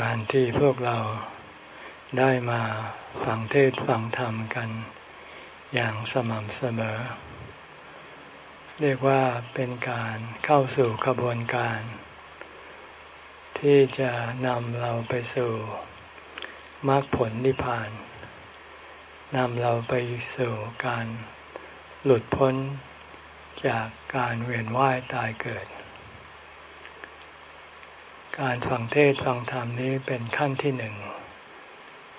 การที่พวกเราได้มาฟังเทศฟังธรรมกัน อย่างสม่ำเสมอ เรียกว่าเป็นการเข้าสู่ขบวนการ ที่จะนำเราไปสู่มรรคผลนิพพานนำเราไปสู่การหลุดพ้นจากการเวียนว่ายตายเกิด การฟังเทศฟังธรรมนี้เป็นขั้นที่หนึ่ง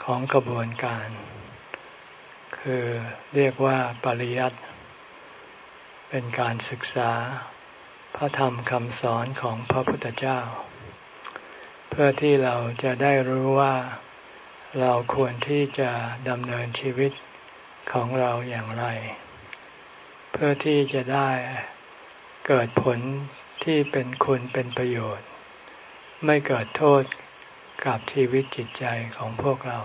ของกระบวนการ คือเรียกว่าปริยัติเป็นการศึกษาพระธรรมคำสอนของพระพุทธเจ้า เพื่อที่เราจะได้รู้ว่า เราควรที่จะดำเนินชีวิตของเราอย่างไร เพื่อที่จะได้เกิดผลที่เป็นคุณเป็นประโยชน์ ไม่เกิดโทษกับชีวิตจิตใจของพวกเรา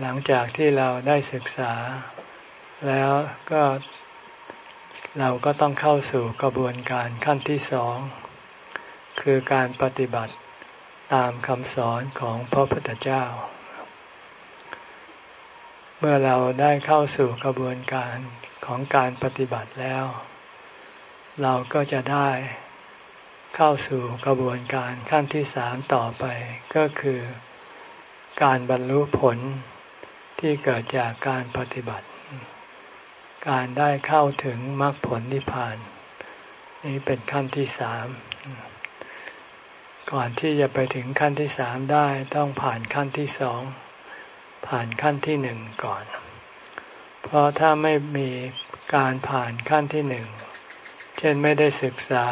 หลังจากที่เราได้ศึกษา แล้วก็เราก็ต้องเข้าสู่กระบวนการขั้นที่สอง คือการปฏิบัติตามคำสอนของพระพุทธเจ้า เมื่อเราได้เข้าสู่กระบวนการของการปฏิบัติแล้ว เราก็จะได้ เข้าสู่กระบวนการขั้นที่สามต่อไปก็คือ การบรรลุผลที่เกิดจากการปฏิบัติ การได้เข้าถึงมรรคผลนิพพาน นี้เป็นขั้นที่สามก่อนที่จะไปถึงขั้นที่สามได้ต้องผ่านขั้นที่สองผ่านขั้นที่หนึ่งก่อน เพราะถ้าไม่มีการผ่านขั้นที่หนึ่ง เช่นไม่ได้ศึกษา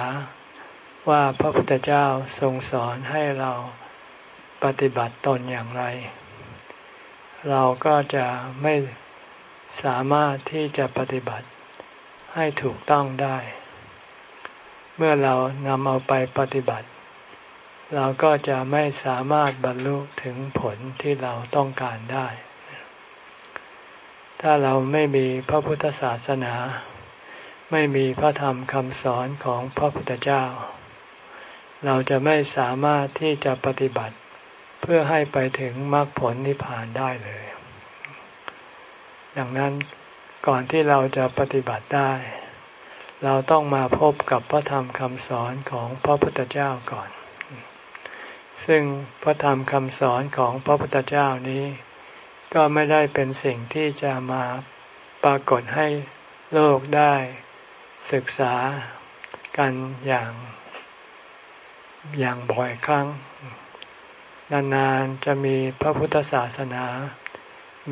ว่าพระพุทธเจ้าทรงสอนให้เราปฏิบัติตนอย่างไร เราก็จะไม่สามารถที่จะปฏิบัติให้ถูกต้องได้ เมื่อเรานำเอาไปปฏิบัติ เราก็จะไม่สามารถบรรลุถึงผลที่เราต้องการได้ ถ้าเราไม่มีพระพุทธศาสนา ไม่มีพระธรรมคำสอนของพระพุทธเจ้า เราจะไม่สามารถที่จะปฏิบัติเพื่อให้ไปถึงมรรคผลนิพพานได้เลย ดังนั้นก่อนที่เราจะปฏิบัติได้ เราต้องมาพบกับพระธรรมคำสอนของพระพุทธเจ้าก่อน ซึ่งพระธรรมคำสอนของพระพุทธเจ้านี้ ก็ไม่ได้เป็นสิ่งที่จะมาปรากฏให้โลกได้ศึกษากันอย่าง อย่างบ่อยครั้ง นานๆจะมีพระพุทธศาสนา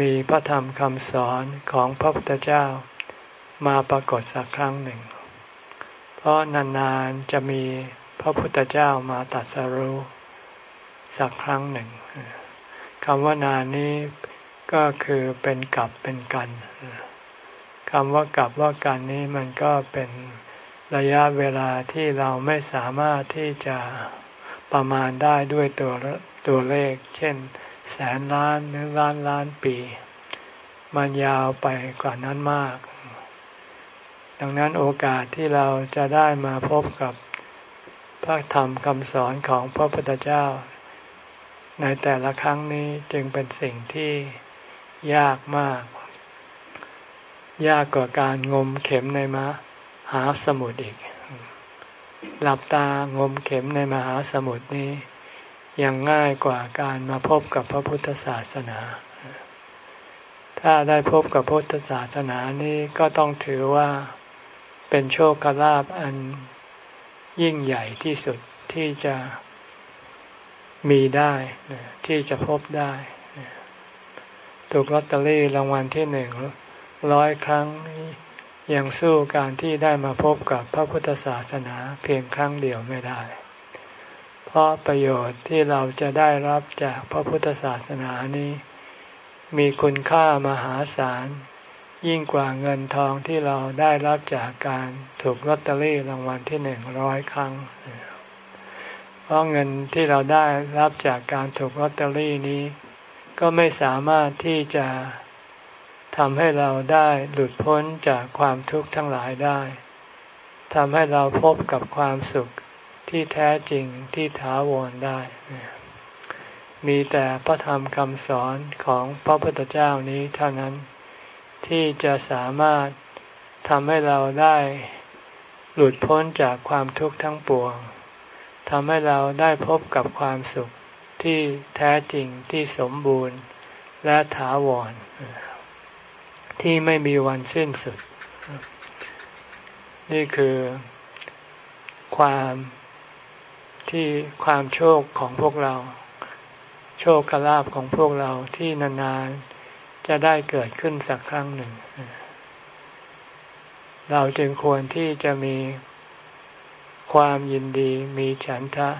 มีพระธรรมคำสอนของพระพุทธเจ้ามาปรากฏสักครั้งหนึ่ง เพราะนานๆจะมีพระพุทธเจ้ามาตัดสรู้สักครั้งหนึ่งคำว่านานนี้ก็คือเป็นกลับเป็นกันคำว่ากลับว่ากันนี้มันก็เป็น ระยะเวลาที่เราไม่สามารถที่จะประมาณได้ด้วยตัวตัวเลข เช่น แสนล้านหรือล้านล้านปี มันยาวไปกว่านั้นมาก ดังนั้นโอกาสที่เราจะได้มาพบกับพระธรรมคำสอนของพระพุทธเจ้า ในแต่ละครั้งนี้จึงเป็นสิ่งที่ยากมาก ยากกว่าการงมเข็มในม หาสมุทรอีก หลับตางมเข็มในมหาสมุทรนี้ ยังง่ายกว่าการมาพบกับพระพุทธศาสนา ถ้าได้พบกับพุทธศาสนานี้ก็ต้องถือว่าเป็นโชคลาภอันยิ่งใหญ่ที่สุดที่จะมีได้ที่จะพบได้ถูกลอตเตอรี่รางวัลที่หนึ่งร้อยครั้ง ยังสู้การที่ได้มาพบกับพระพุทธศาสนาเพียงครั้งเดียวไม่ได้ เพราะประโยชน์ที่เราจะได้รับจากพระพุทธศาสนานี้ มีคุณค่ามหาศาล ยิ่งกว่าเงินทองที่เราได้รับจากการถูกลอตเตอรี่รางวัลที่หนึ่งร้อยครั้ง เพราะเงินที่เราได้รับจากการถูกลอตเตอรี่นี้ ก็ไม่สามารถที่จะ ทำให้เราได้หลุดพ้นจากความทุกข์ทั้งหลายได้ทำให้เราพบกับความสุขที่แท้จริงที่ถาวรได้ มีแต่พระธรรมคำสอนของพระพุทธเจ้านี้เท่านั้นที่จะสามารถทำให้เราได้หลุดพ้นจากความทุกข์ทั้งปวงทำให้เราได้พบกับความสุขที่แท้จริงที่สมบูรณ์และถาวร ที่ไม่มีวันสิ้นสุด นี่คือความที่ความโชคของพวกเรา โชคกลาบของพวกเราที่นานๆจะได้เกิดขึ้นสักครั้งหนึ่ง เราจึงควรที่จะมีความยินดีมีฉันทะ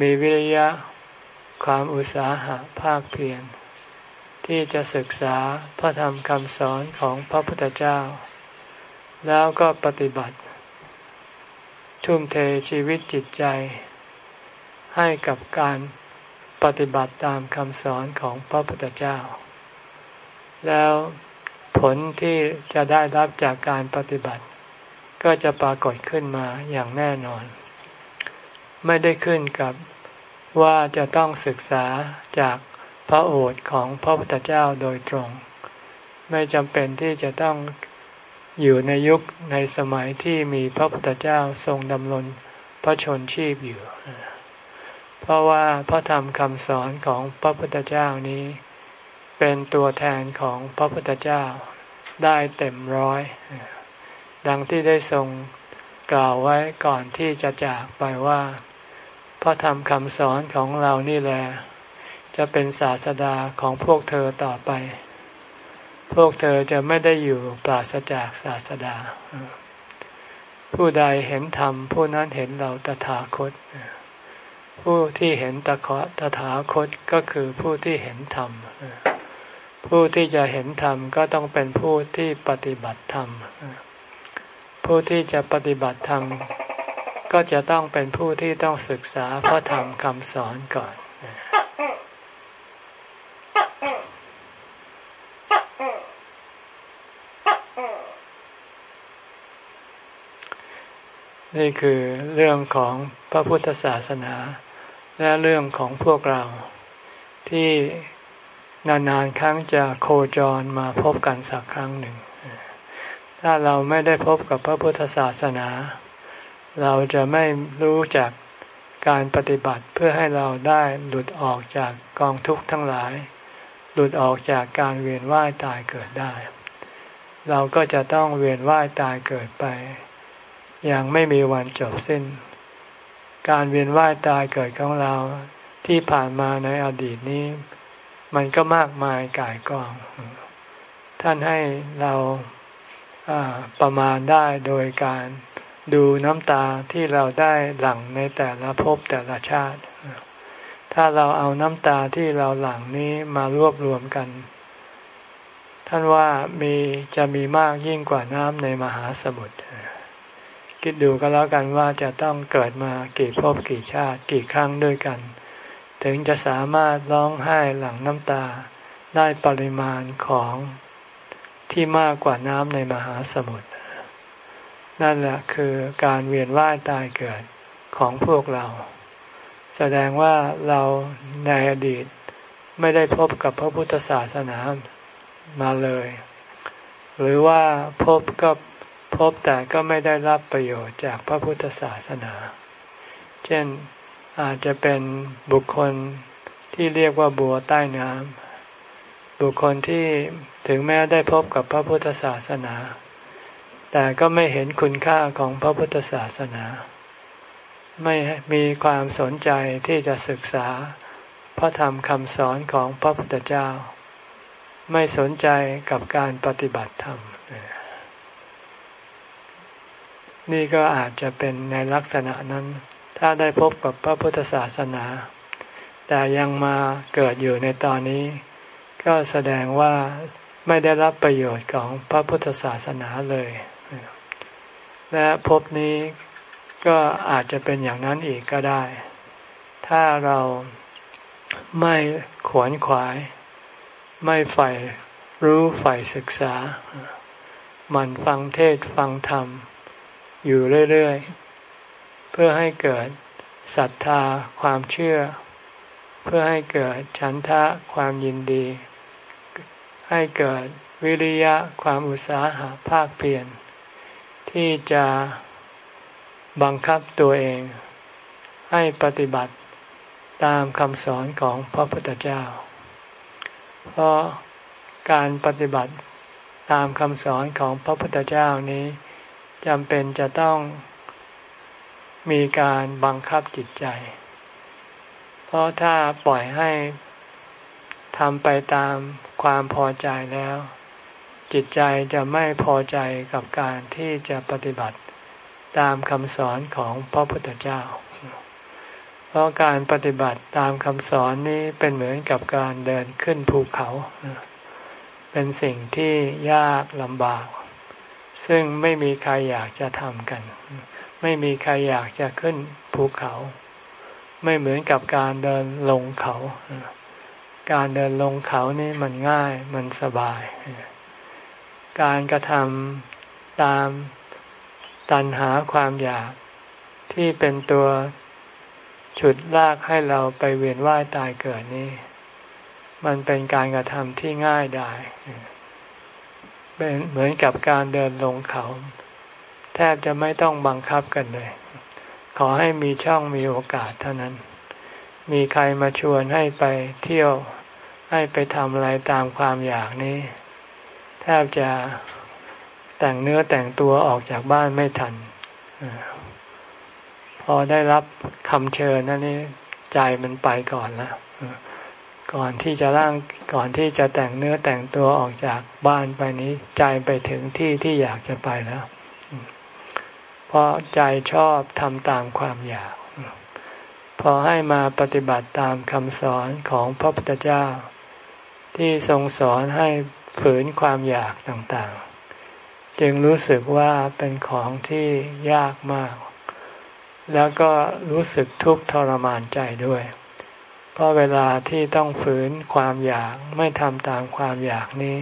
มีวิริยะ ความอุตสาหะภาคเพียร ที่จะศึกษาพระธรรมคำสอนของพระพุทธเจ้า แล้วก็ปฏิบัติ ทุ่มเทชีวิตจิตใจ ให้กับการปฏิบัติตามคำสอนของพระพุทธเจ้า แล้วผลที่จะได้รับจากการปฏิบัติ ก็จะปรากฏขึ้นมาอย่างแน่นอน ไม่ได้ขึ้นกับว่าจะต้องศึกษาจาก ระโอษฐ์ของพระพุทธเจ้าโดยตรง ไม่จำเป็นที่จะต้องอยู่ในยุคในสมัยที่มีพระพุทธเจ้าทรงดำรงพระชนชีพอยู่ เพราะว่าพระธรรมคำสอนของพระพุทธเจ้านี้ เป็นตัวแทนของพระพุทธเจ้าได้เต็มร้อย ดังที่ได้ทรงกล่าวไว้ก่อนที่จะจากไปว่า พระธรรมคำสอนของเรานี่แหละ จะเป็นศาสดาของพวกเธอต่อไป พวกเธอจะไม่ได้อยู่ปราศจากศาสดา ผู้ใดเห็นธรรมผู้นั้นเห็นเราตถาคต ผู้ที่เห็นตะเคาะตถาคตก็คือผู้ที่เห็นธรรม ผู้ที่จะเห็นธรรมก็ต้องเป็นผู้ที่ปฏิบัติธรรม ผู้ที่จะปฏิบัติธรรมก็จะต้องเป็นผู้ที่ต้องศึกษาพระธรรมคำสอนก่อน นี่คือเรื่องของพระพุทธศาสนา และเรื่องของพวกเรา ที่นานๆครั้งจะโคจรมาพบกันสักครั้งหนึ่ง ถ้าเราไม่ได้พบกับพระพุทธศาสนา เราจะไม่รู้จักการปฏิบัติเพื่อให้เราได้หลุดออกจากกองทุกข์ทั้งหลาย หลุดออกจากการเวียนว่ายตายเกิดได้ เราก็จะต้องเวียนว่ายตายเกิดไป อย่างไม่มีวันจบสิ้น การเวียนว่ายตายเกิดของเราที่ผ่านมาในอดีตนี้ มันก็มากมายกายกอง ท่านให้เราประมาณได้โดยการดูน้ำตาที่เราได้หลั่งในแต่ละภพแต่ละชาติ ถ้าเราเอาน้ำตาที่เราหลั่งนี้มารวบรวมกัน ท่านว่ามีจะมีมากยิ่งกว่าน้ำในมหาสมุทรคิดดูก็แล้วกันว่าจะต้องเกิดมากี่ภพกี่ชาติกี่ครั้งด้วยกัน ถึงจะสามารถร้องไห้หลั่งน้ำตาได้ปริมาณของที่มากกว่าน้ำในมหาสมุทรนั่นแหละคือการเวียนว่ายตายเกิดของพวกเรา แสดงว่าเราในอดีตไม่ได้พบกับพระพุทธศาสนามาเลย หรือว่าพบก็พบแต่ก็ไม่ได้รับประโยชน์จากพระพุทธศาสนา เช่นอาจจะเป็นบุคคลที่เรียกว่าบัวใต้น้ำบุคคลที่ถึงแม้ได้พบกับพระพุทธศาสนา แต่ก็ไม่เห็นคุณค่าของพระพุทธศาสนา ไม่มีความสนใจที่จะศึกษา พระธรรมคำสอนของพระพุทธเจ้า ไม่สนใจกับการปฏิบัติธรรม นี่ก็อาจจะเป็นในลักษณะนั้น ถ้าได้พบกับพระพุทธศาสนา แต่ยังมาเกิดอยู่ในตอนนี้ ก็แสดงว่าไม่ได้รับประโยชน์ของพระพุทธศาสนาเลย และพบนี้ ก็อาจจะเป็นอย่างนั้นอีกก็ได้ ถ้าเราไม่ขวนขวาย ไม่ใฝ่รู้ใฝ่ศึกษา มันฟังเทศฟังธรรม อยู่เรื่อยๆ เพื่อให้เกิดศรัทธาความเชื่อ เพื่อให้เกิดฉันทะความยินดี ให้เกิดวิริยะความอุตสาหะภาคเพียรที่จะ บังคับตัวเอง ให้ปฏิบัติตามคำสอนของพระพุทธเจ้า เพราะการปฏิบัติตามคำสอนของพระพุทธเจ้านี้จำเป็นจะต้องมีการบังคับจิตใจ เพราะถ้าปล่อยให้ทำไปตามความพอใจแล้ว จิตใจจะไม่พอใจกับการที่จะปฏิบัติ ตามคำสอนของพระพุทธเจ้า เพราะการปฏิบัติตามคำสอนนี้เป็นเหมือนกับการเดินขึ้นภูเขา เป็นสิ่งที่ยากลำบาก ซึ่งไม่มีใครอยากจะทำกัน ไม่มีใครอยากจะขึ้นภูเขา ไม่เหมือนกับการเดินลงเขา การเดินลงเขานี่มันง่ายมันสบาย การกระทำตาม ตันหาความอยากที่เป็นตัวฉุดลากให้เราไปเวียนว่ายตายเกิดนี้ มันเป็นการกระทำที่ง่ายได้เป็นเหมือนกับการเดินลงเขา แทบจะไม่ต้องบังคับกันเลย ขอให้มีช่องมีโอกาสเท่านั้น มีใครมาชวนให้ไปเที่ยวให้ไปทำอะไรตามความอยากนี้ แทบจะ แต่งเนื้อแต่งตัวออกจากบ้านไม่ทัน พอได้รับคำเชิญนั่นนี่ใจมันไปก่อนแล้วก่อนที่จะร่างก่อนที่จะแต่งเนื้อแต่งตัวออกจากบ้านไปนี้ ใจไปถึงที่ที่อยากจะไปแล้ว เพราะใจชอบทำตามความอยาก พอให้มาปฏิบัติตามคำสอนของพระพุทธเจ้า ที่ทรงสอนให้ฝืนความอยากต่างๆ จึงรู้สึกว่าเป็นของที่ยากมาก แล้วก็รู้สึกทุกข์ทรมานใจด้วย เพราะเวลาที่ต้องฝืนความอยากไม่ทำตามความอยากนี้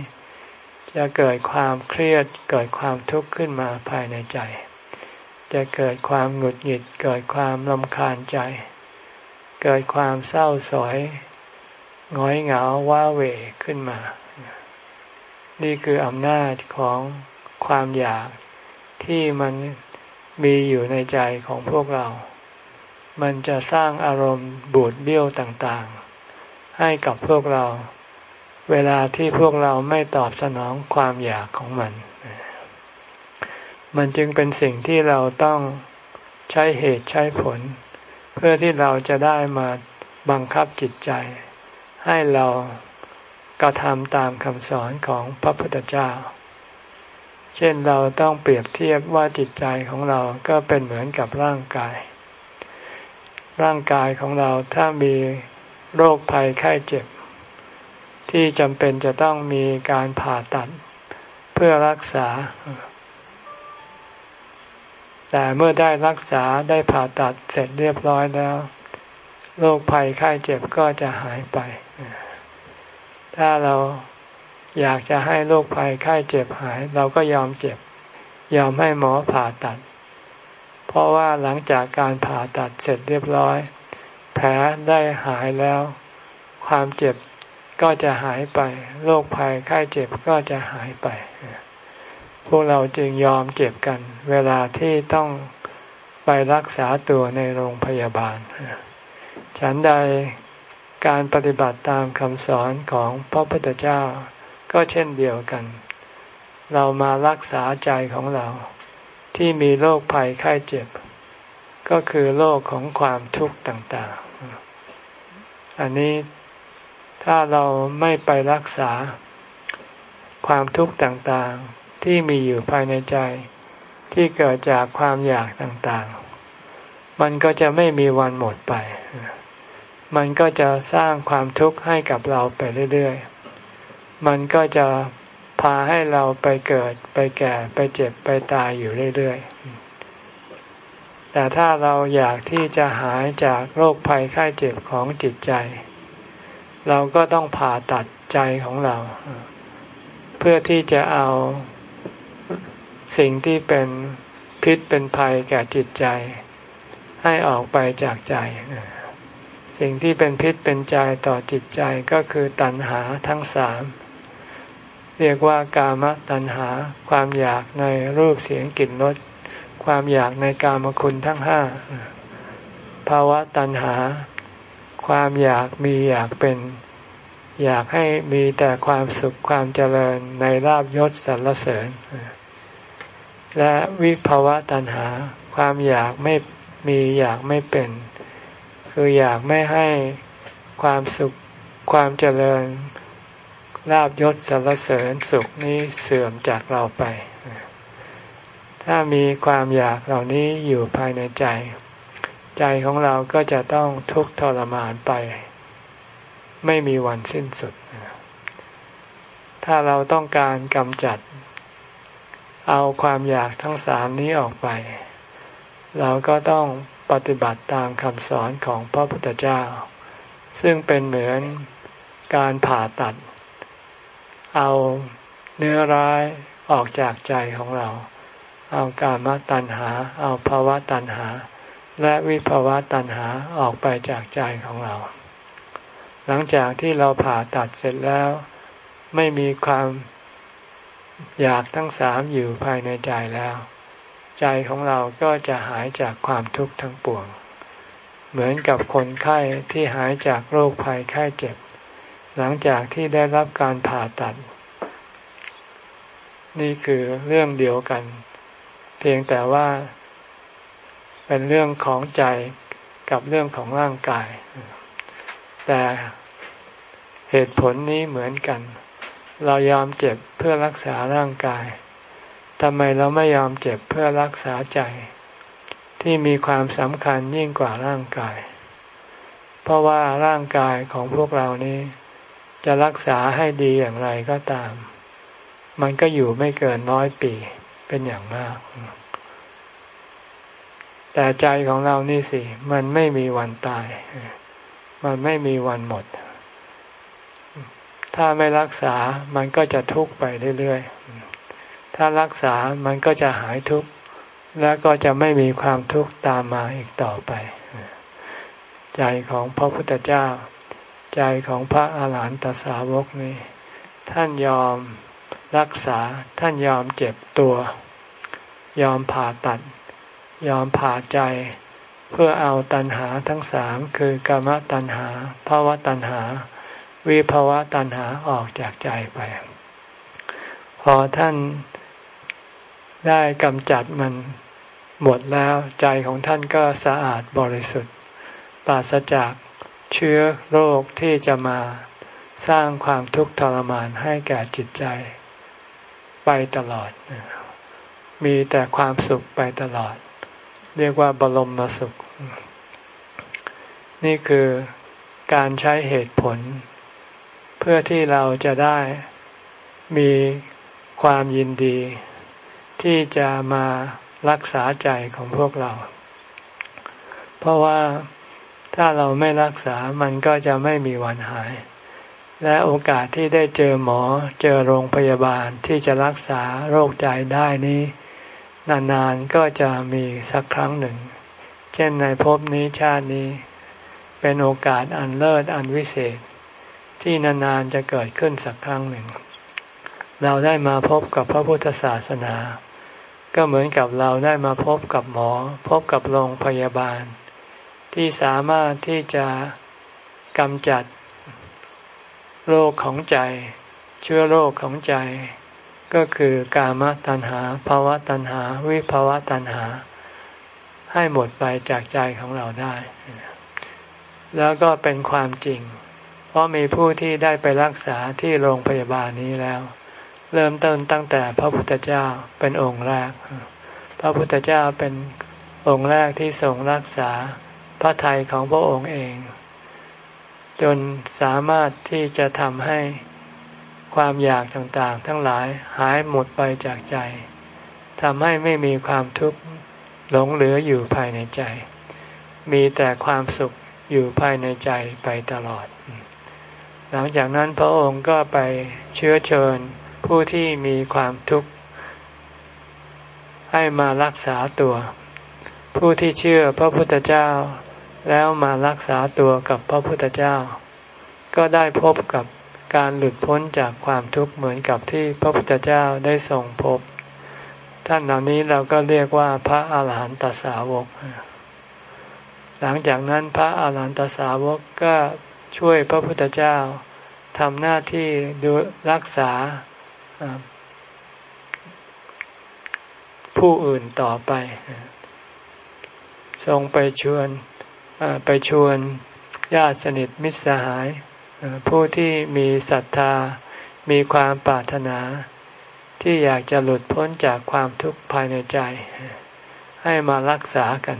จะเกิดความเครียดเกิดความทุกข์ขึ้นมาภายในใจ จะเกิดความหงุดหงิด เกิดความลำคาญใจ เกิดความเศร้าสอยง้อยเหงาว้าเหวขึ้นมา นี่คืออำนาจของ ความอยากที่มันมีอยู่ในใจของพวกเรา มันจะสร้างอารมณ์บูดเบี้ยวต่างๆ ให้กับพวกเรา เวลาที่พวกเราไม่ตอบสนองความอยากของมัน มันจึงเป็นสิ่งที่เราต้องใช้เหตุใช้ผล เพื่อที่เราจะได้มาบังคับจิตใจ ให้เรากระทำตามคำสอนของพระพุทธเจ้า ช่นเราต้องเปรียบเทียบว่าจิตใจของเราก็เป็นเหมือนกับร่างกาย ร่างกายของเราถ้ามีโรคภัยไข้เจ็บ ที่จำเป็นจะต้องมีการผ่าตัดเพื่อรักษา แต่เมื่อได้รักษาได้ผ่าตัดเสร็จเรียบร้อยแล้วโรคภัยไข้เจ็บก็จะหายไป ถ้าเรา อยากจะให้โรคภัยไข้เจ็บหาย เราก็ยอมเจ็บ ยอมให้หมอผ่าตัด เพราะว่าหลังจากการผ่าตัดเสร็จเรียบร้อย แผลได้หายแล้ว ความเจ็บก็จะหายไปโรคภัยไข้เจ็บก็จะหายไป พวกเราจึงยอมเจ็บกัน เวลาที่ต้องไปรักษาตัวในโรงพยาบาล ฉันใดการปฏิบัติตามคำสอนของพระพุทธเจ้า ก็เช่นเดียวกัน เรามารักษาใจของเรา ที่มีโรคภัยไข้เจ็บ ก็คือโรคของความทุกข์ต่างๆ อันนี้ถ้าเราไม่ไปรักษาความทุกข์ต่างๆ ที่มีอยู่ภายในใจ ที่เกิดจากความอยากต่างๆ มันก็จะไม่มีวันหมดไป มันก็จะสร้างความทุกข์ให้กับเราไปเรื่อยๆ มันก็จะพาให้เราไปเกิดไปแก่ไปเจ็บไปตายอยู่เรื่อยๆ แต่ถ้าเราอยากที่จะหายจากโรคภัยไข้เจ็บของจิตใจ เราก็ต้องผ่าตัดใจของเรา เพื่อที่จะเอาสิ่งที่เป็นพิษเป็นภัยแก่จิตใจ ให้ออกไปจากใจ สิ่งที่เป็นพิษเป็นใจต่อจิตใจก็คือตัณหาทั้งสาม เรียกว่ากามตัณหา ความอยากในรูปเสียงกลิ่นรสความอยากในกามคุณทั้งห้าภาวะตัณหา ความอยากมีอยากเป็น อยากให้มีแต่ความสุขความเจริญในลาบยศสรรเสริญ และวิภาวะตัณหา ความอยากไม่มีอยากไม่เป็น คืออยากไม่ให้ความสุขความเจริญ ลาบยศสรรเสริญสุขนี้เสื่อมจากเราไป ถ้ามีความอยากเหล่านี้อยู่ภายในใจ ใจของเราก็จะต้องทุกข์ทรมานไป ไม่มีวันสิ้นสุด ถ้าเราต้องการกำจัด เอาความอยากทั้งสามนี้ออกไป เราก็ต้องปฏิบัติตามคำสอนของพระพุทธเจ้า ซึ่งเป็นเหมือนการผ่าตัด เอาเนื้อร้ายออกจากใจของเรา เอากามตัณหา เอาภาวะตัณหา และวิภาวะตัณหาออกไปจากใจของเรา หลังจากที่เราผ่าตัดเสร็จแล้ว ไม่มีความอยากทั้งสามอยู่ภายในใจแล้ว ใจของเราก็จะหายจากความทุกข์ทั้งปวง เหมือนกับคนไข้ที่หายจากโรคภัยไข้เจ็บ หลังจากที่ได้รับการผ่าตัด นี่คือเรื่องเดียวกัน เพียงแต่ว่า เป็นเรื่องของใจกับเรื่องของร่างกาย แต่เหตุผลนี้เหมือนกัน เรายอมเจ็บเพื่อรักษาร่างกายทำไมเราไม่ยอมเจ็บเพื่อรักษาใจ ที่มีความสำคัญยิ่งกว่าร่างกาย เพราะว่าร่างกายของพวกเรานี้ จะรักษาให้ดีอย่างไรก็ตาม มันก็อยู่ไม่เกินน้อยปีเป็นอย่างมาก แต่ใจของเรานี่สิ มันไม่มีวันตาย มันไม่มีวันหมด ถ้าไม่รักษา มันก็จะทุกข์ไปเรื่อยๆ ถ้ารักษา มันก็จะหายทุกข์ แล้วก็จะไม่มีความทุกข์ตามมาอีกต่อไป ใจของพระพุทธเจ้า ใจของพระอาหารหันตสาวกนี้ ท่านยอมรักษาท่านยอมเจ็บตัว ยอมผ่าตัด ยอมผ่าใจ เพื่อเอาตัณหาทั้งสามคือกามตัณหาภาวะตัณหา วิภาวะตัณหาออกจากใจไป พอท่านได้กำจัดมันหมดแล้วใจของท่านก็สะอาดบริสุทธิ์ปราศจาก เชื้อโรคที่จะมาสร้างความทุกข์ทรมานให้แก่จิตใจ ไปตลอด มีแต่ความสุขไปตลอด เรียกว่าบรมมาสุข นี่คือการใช้เหตุผล เพื่อที่เราจะได้มีความยินดี ที่จะมารักษาใจของพวกเรา เพราะว่า ถ้าเราไม่รักษามันก็จะไม่มีวันหาย และโอกาสที่ได้เจอหมอเจอโรงพยาบาลที่จะรักษาโรคใจได้นี้ นานๆก็จะมีสักครั้งหนึ่ง เช่นในภพนี้ชาตินี้ เป็นโอกาสอันเลิศอันวิเศษ ที่นานๆจะเกิดขึ้นสักครั้งหนึ่ง เราได้มาพบกับพระพุทธศาสนา ก็เหมือนกับเราได้มาพบกับหมอ พบกับโรงพยาบาล ที่สามารถที่จะกำจัดโรคของใจ เชื้อโรคของใจ ก็คือกามตัณหาภาวะตัณหา วิภาวะตัณหา ให้หมดไปจากใจของเราได้ แล้วก็เป็นความจริง เพราะมีผู้ที่ได้ไปรักษาที่โรงพยาบาลนี้แล้ว เริ่มต้นตั้งแต่พระพุทธเจ้าเป็นองค์แรก พระพุทธเจ้าเป็นองค์แรกที่ทรงรักษา พระทัยของพระองค์เอง จนสามารถที่จะทำให้ความอยากต่างๆ ทั้งหลายหายหมดไปจากใจทำให้ไม่มีความทุกข์หลงเหลืออยู่ภายในใจ มีแต่ความสุขอยู่ภายในใจไปตลอด หลังจากนั้นพระองค์ก็ไปเชื้อเชิญผู้ที่มีความทุกข์ให้มารักษาตัว ผู้ที่เชื่อพระพุทธเจ้า แล้วมารักษาตัวกับพระพุทธเจ้า ก็ได้พบกับการหลุดพ้นจากความทุกข์เหมือนกับที่พระพุทธเจ้าได้ทรงพบ ท่านเหล่านี้เราก็เรียกว่าพระอาหารหันตสาวก หลังจากนั้นพระอาหารหันตสาวกก็ช่วยพระพุทธเจ้าทำหน้าที่ดูรักษาผู้อื่นต่อไป ทรงไปชวน ไปชวนญาติสนิทมิตรสหาย ผู้ที่มีศรัทธา มีความปรารถนา ที่อยากจะหลุดพ้นจากความทุกข์ภายในใจ ให้มารักษากัน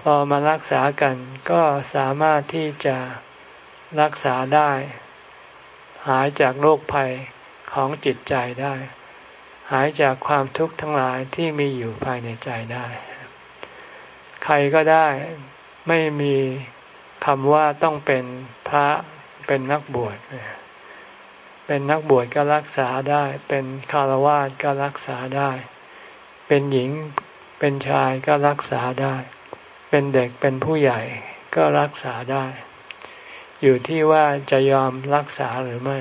พอมารักษากันก็สามารถที่จะรักษาได้ หายจากโรคภัยของจิตใจได้ หายจากความทุกข์ทั้งหลายที่มีอยู่ภายในใจได้ ใครก็ได้ ไม่มีคำว่าต้องเป็นพระเป็นนักบวชเป็นนักบวชก็รักษาได้ เป็นคารวะก็รักษาได้ เป็นหญิงเป็นชายก็รักษาได้ เป็นเด็กเป็นผู้ใหญ่ก็รักษาได้ อยู่ที่ว่าจะยอมรักษาหรือไม่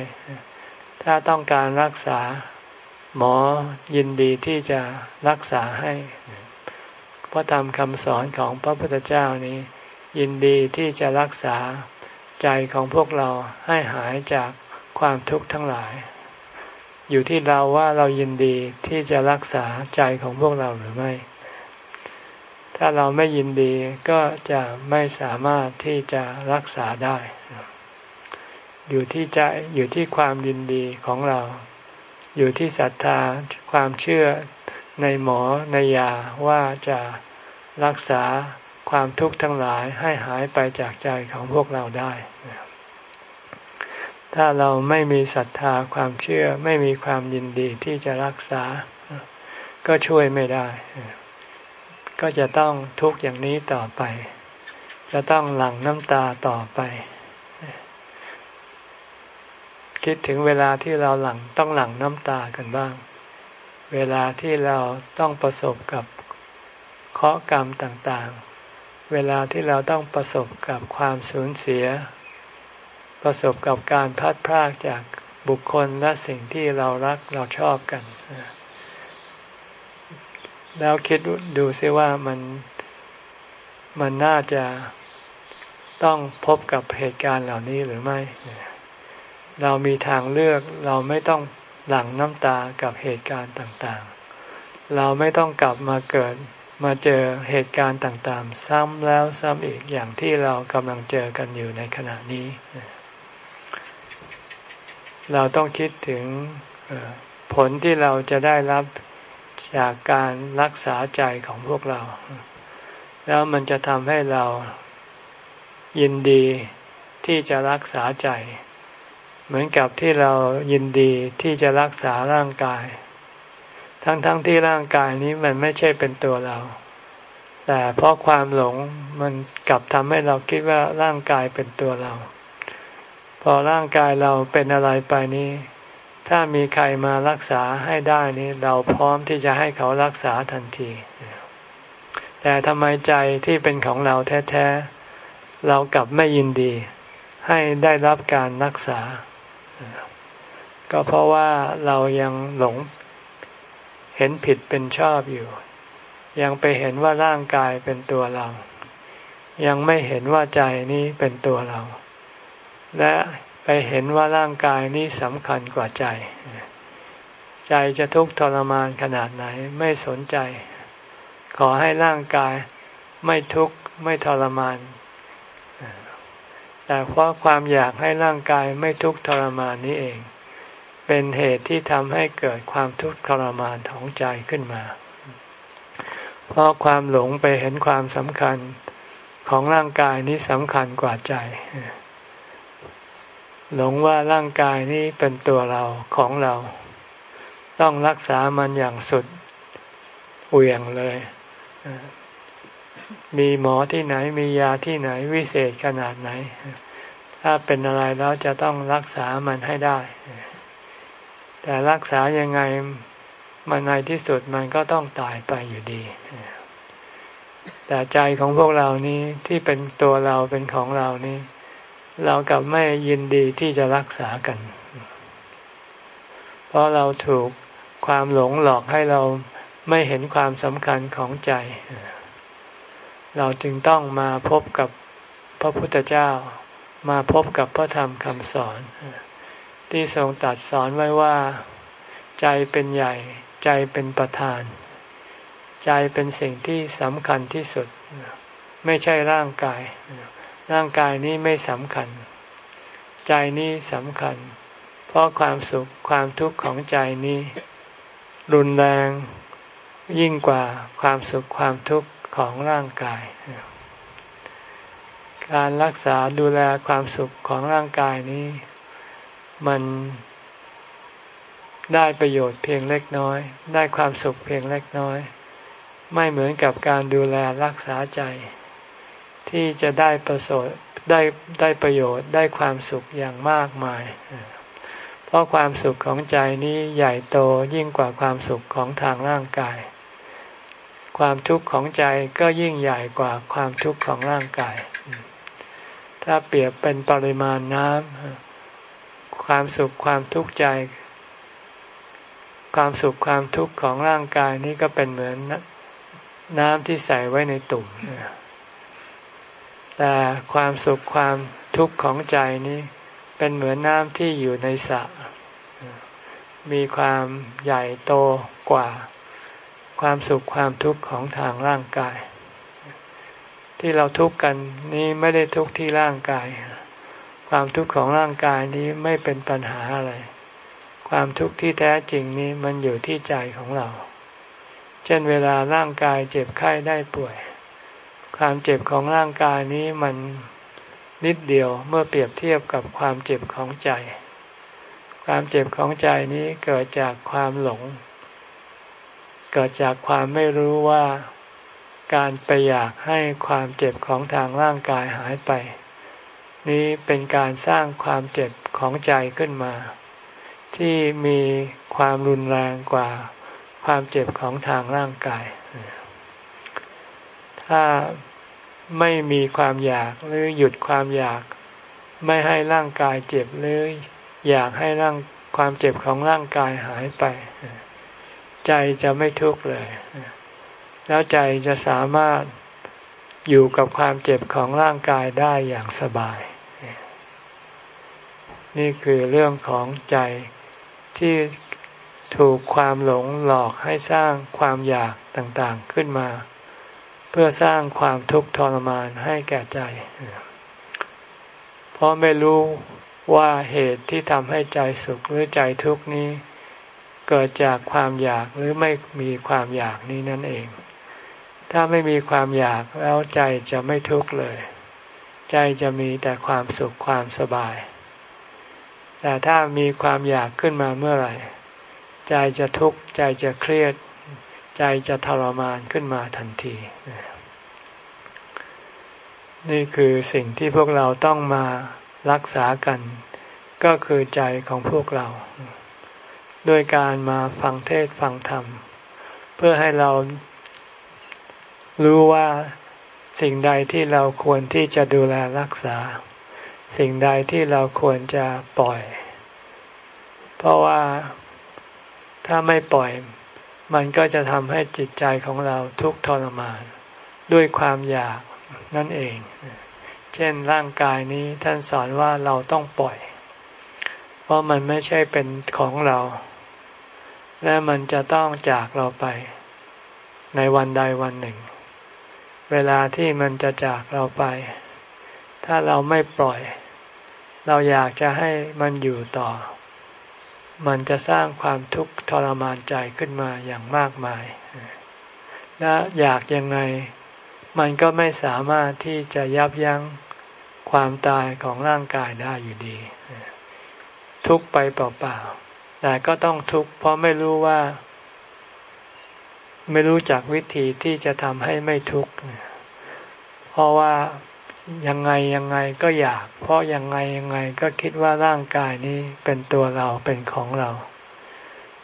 ถ้าต้องการรักษาหมอยินดีที่จะรักษาให้เพราะตามคำสอนของพระพุทธเจ้านี้ ยินดีที่จะรักษาใจของพวกเราให้หายจากความทุกข์ทั้งหลาย อยู่ที่เราว่าเรายินดีที่จะรักษาใจของพวกเราหรือไม่ ถ้าเราไม่ยินดีก็จะไม่สามารถที่จะรักษาได้ อยู่ที่ใจอยู่ที่ความยินดีของเรา อยู่ที่ศรัทธาความเชื่อในหมอในยาว่าจะรักษา ความทุกข์ทั้งหลายให้หายไปจากใจของพวกเราได้ ถ้าเราไม่มีศรัทธาความเชื่อไม่มีความยินดีที่จะรักษา ก็ช่วยไม่ได้ ก็จะต้องทุกข์อย่างนี้ต่อไป จะต้องหลั่งน้ำตาต่อไป คิดถึงเวลาที่เราหลั่งต้องหลั่งน้ำตากันบ้าง เวลาที่เราต้องประสบกับเคราะห์กรรมต่าง เวลาที่เราต้องประสบกับความสูญเสีย ประสบกับการพัดพรากจากบุคคลและสิ่งที่เรารักเราชอบกัน แล้วคิดดูซิว่ามันมันน่าจะต้องพบกับเหตุการณ์เหล่านี้หรือไม่ เรามีทางเลือกเราไม่ต้องหลั่งน้ำตากับเหตุการณ์ต่างๆ เราไม่ต้องกลับมาเกิด มาเจอเหตุการณ์ต่างๆ ซ้ำแล้วซ้ำอีกอย่างที่เรากำลังเจอกันอยู่ในขณะนี้ เราต้องคิดถึงผลที่เราจะได้รับจากการรักษาใจของพวกเรา แล้วมันจะทำให้เรายินดีที่จะรักษาใจ เหมือนกับที่เรายินดีที่จะรักษาร่างกาย ทั้งๆทที่ร่างกายนี้มันไม่ใช่เป็นตัวเรา แต่เพราะความหลงมันกลับทำให้เราคิดว่าร่างกายเป็นตัวเรา พอร่างกายเราเป็นอะไรไปนี้ ถ้ามีใครมารักษาให้ได้นี้ เราพร้อมที่จะให้เขารักษาทันที แต่ทำไมใจที่เป็นของเราแท้ๆ เรากลับไม่ยินดี ให้ได้รับการรักษา ก็เพราะว่าเรายังหลง เห็นผิดเป็นชอบอยู่ ยังไปเห็นว่าร่างกายเป็นตัวเรา ยังไม่เห็นว่าใจนี้เป็นตัวเรา และไปเห็นว่าร่างกายนี้สำคัญกว่าใจ ใจจะทุกข์ทรมานขนาดไหนไม่สนใจ ขอให้ร่างกายไม่ทุกข์ไม่ทรมาน แต่เพราะความอยากให้ร่างกายไม่ทุกข์ทรมานนี้เอง เป็นเหตุที่ทำให้เกิดความทุกข์ทรมานของใจขึ้นมา เพราะความหลงไปเห็นความสำคัญของร่างกายนี้สำคัญกว่าใจ หลงว่าร่างกายนี้เป็นตัวเราของเรา ต้องรักษามันอย่างสุดเวี่ยงเลย มีหมอที่ไหนมียาที่ไหนวิเศษขนาดไหน ถ้าเป็นอะไรแล้วจะต้องรักษามันให้ได้ แต่รักษายังไงมันในที่สุดมันก็ต้องตายไปอยู่ดี แต่ใจของพวกเรานี้ที่เป็นตัวเราเป็นของเรานี้ เรากลับไม่ยินดีที่จะรักษากัน เพราะเราถูกความหลงหลอกให้เราไม่เห็นความสำคัญของใจ เราจึงต้องมาพบกับพระพุทธเจ้า มาพบกับพระธรรมคำสอน ที่ทรงตัดสอนไว้ว่า ใจเป็นใหญ่ ใจเป็นประธาน ใจเป็นสิ่งที่สำคัญที่สุด ไม่ใช่ร่างกาย ร่างกายนี้ไม่สำคัญ ใจนี้สำคัญ เพราะความสุขความทุกข์ของใจนี้ รุนแรงยิ่งกว่าความสุขความทุกข์ของร่างกาย การรักษาดูแลความสุขของร่างกายนี้ มันได้ประโยชน์เพียงเล็กน้อย ได้ความสุขเพียงเล็กน้อย ไม่เหมือนกับการดูแลรักษาใจ ที่จะได้ประโยชน์ได้ได้ประโยชน์ได้ความสุขอย่างมากมาย เพราะความสุขของใจนี้ใหญ่โตยิ่งกว่าความสุขของทางร่างกาย ความทุกข์ของใจก็ยิ่งใหญ่กว่าความทุกข์ของร่างกาย ถ้าเปรียบเป็นปริมาณน้ำ ความสุขความทุกข์ใจ ความสุขความทุกข์ของร่างกายนี้ก็เป็นเหมือนน้ำที่ใส่ไว้ในตุ่มแต่ความสุขความทุกข์ของใจนี้ เป็นเหมือนน้ำที่อยู่ในสระมีความใหญ่โตกว่า ความสุขความทุกข์ของทางร่างกาย ที่เราทุกข์กันนี้ไม่ได้ทุกข์ที่ร่างกาย ความทุกข์ของร่างกายนี้ไม่เป็นปัญหาอะไร ความทุกข์ที่แท้จริงนี้มันอยู่ที่ใจของเรา เช่นเวลาร่างกายเจ็บไข้ได้ป่วย ความเจ็บของร่างกายนี้มันนิดเดียวเมื่อเปรียบเทียบกับความเจ็บของใจ ความเจ็บของใจนี้เกิดจากความหลง เกิดจากความไม่รู้ว่าการไปอยากให้ความเจ็บของทางร่างกายหายไป นี้เป็นการสร้างความเจ็บของใจขึ้นมา ที่มีความรุนแรงกว่าความเจ็บของทางร่างกาย ถ้าไม่มีความอยากหรือหยุดความอยาก ไม่ให้ร่างกายเจ็บหรืออยากให้ร่างความเจ็บของร่างกายหายไป ใจจะไม่ทุกข์เลย แล้วใจจะสามารถอยู่กับความเจ็บของร่างกายได้อย่างสบาย นี่คือเรื่องของใจที่ถูกความหลงหลอกให้สร้างความอยากต่างๆขึ้นมา เพื่อสร้างความทุกข์ทรมานให้แก่ใจ เพราะไม่รู้ว่าเหตุที่ทำให้ใจสุขหรือใจทุกข์นี้ เกิดจากความอยากหรือไม่มีความอยากนี้นั่นเอง ถ้าไม่มีความอยากแล้วใจจะไม่ทุกข์เลย ใจจะมีแต่ความสุขความสบาย แต่ถ้ามีความอยากขึ้นมาเมื่อไหร่ ใจจะทุกข์ใจจะเครียด ใจจะทรมานขึ้นมาทันที นี่คือสิ่งที่พวกเราต้องมารักษากัน ก็คือใจของพวกเรา ด้วยการมาฟังเทศฟังธรรม เพื่อให้เรารู้ว่าสิ่งใดที่เราควรที่จะดูแลรักษา สิ่งใดที่เราควรจะปล่อย เพราะว่าถ้าไม่ปล่อย มันก็จะทำให้จิตใจของเราทุกข์ทรมาน ด้วยความอยากนั่นเอง เช่นร่างกายนี้ท่านสอนว่าเราต้องปล่อย เพราะมันไม่ใช่เป็นของเรา และมันจะต้องจากเราไป ในวันใดวันหนึ่ง เวลาที่มันจะจากเราไป ถ้าเราไม่ปล่อย เราอยากจะให้มันอยู่ต่อ มันจะสร้างความทุกข์ทรมานใจขึ้นมาอย่างมากมาย และอยากยังไง มันก็ไม่สามารถที่จะยับยั้งความตายของร่างกายได้อยู่ดี ทุกไปเปล่าๆ แต่ก็ต้องทุกข์เพราะไม่รู้ว่า ไม่รู้จักวิธีที่จะทำให้ไม่ทุกข์ เพราะว่า ยังไงยังไงก็อยาก เพราะยังไงยังไงก็คิดว่าร่างกายนี้เป็นตัวเราเป็นของเรา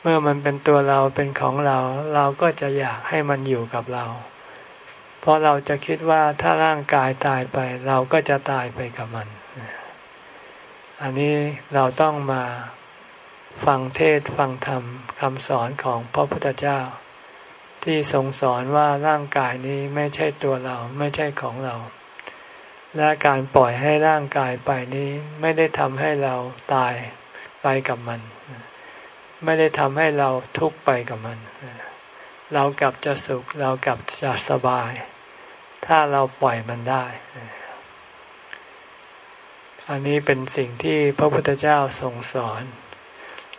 เมื่อมันเป็นตัวเราเป็นของเรา เราก็จะอยากให้มันอยู่กับเรา เพราะเราจะคิดว่าถ้าร่างกายตายไป เราก็จะตายไปกับมัน อันนี้เราต้องมาฟังเทศฟังธรรมคำสอนของพระพุทธเจ้า ที่ทรงสอนว่าร่างกายนี้ไม่ใช่ตัวเราไม่ใช่ของเรา และการปล่อยให้ร่างกายไปนี้ไม่ได้ทำให้เราตายไปกับมัน ไม่ได้ทำให้เราทุกข์ไปกับมัน เรากลับจะสุขเรากลับจะสบาย ถ้าเราปล่อยมันได้ อันนี้เป็นสิ่งที่พระพุทธเจ้าทรงสอน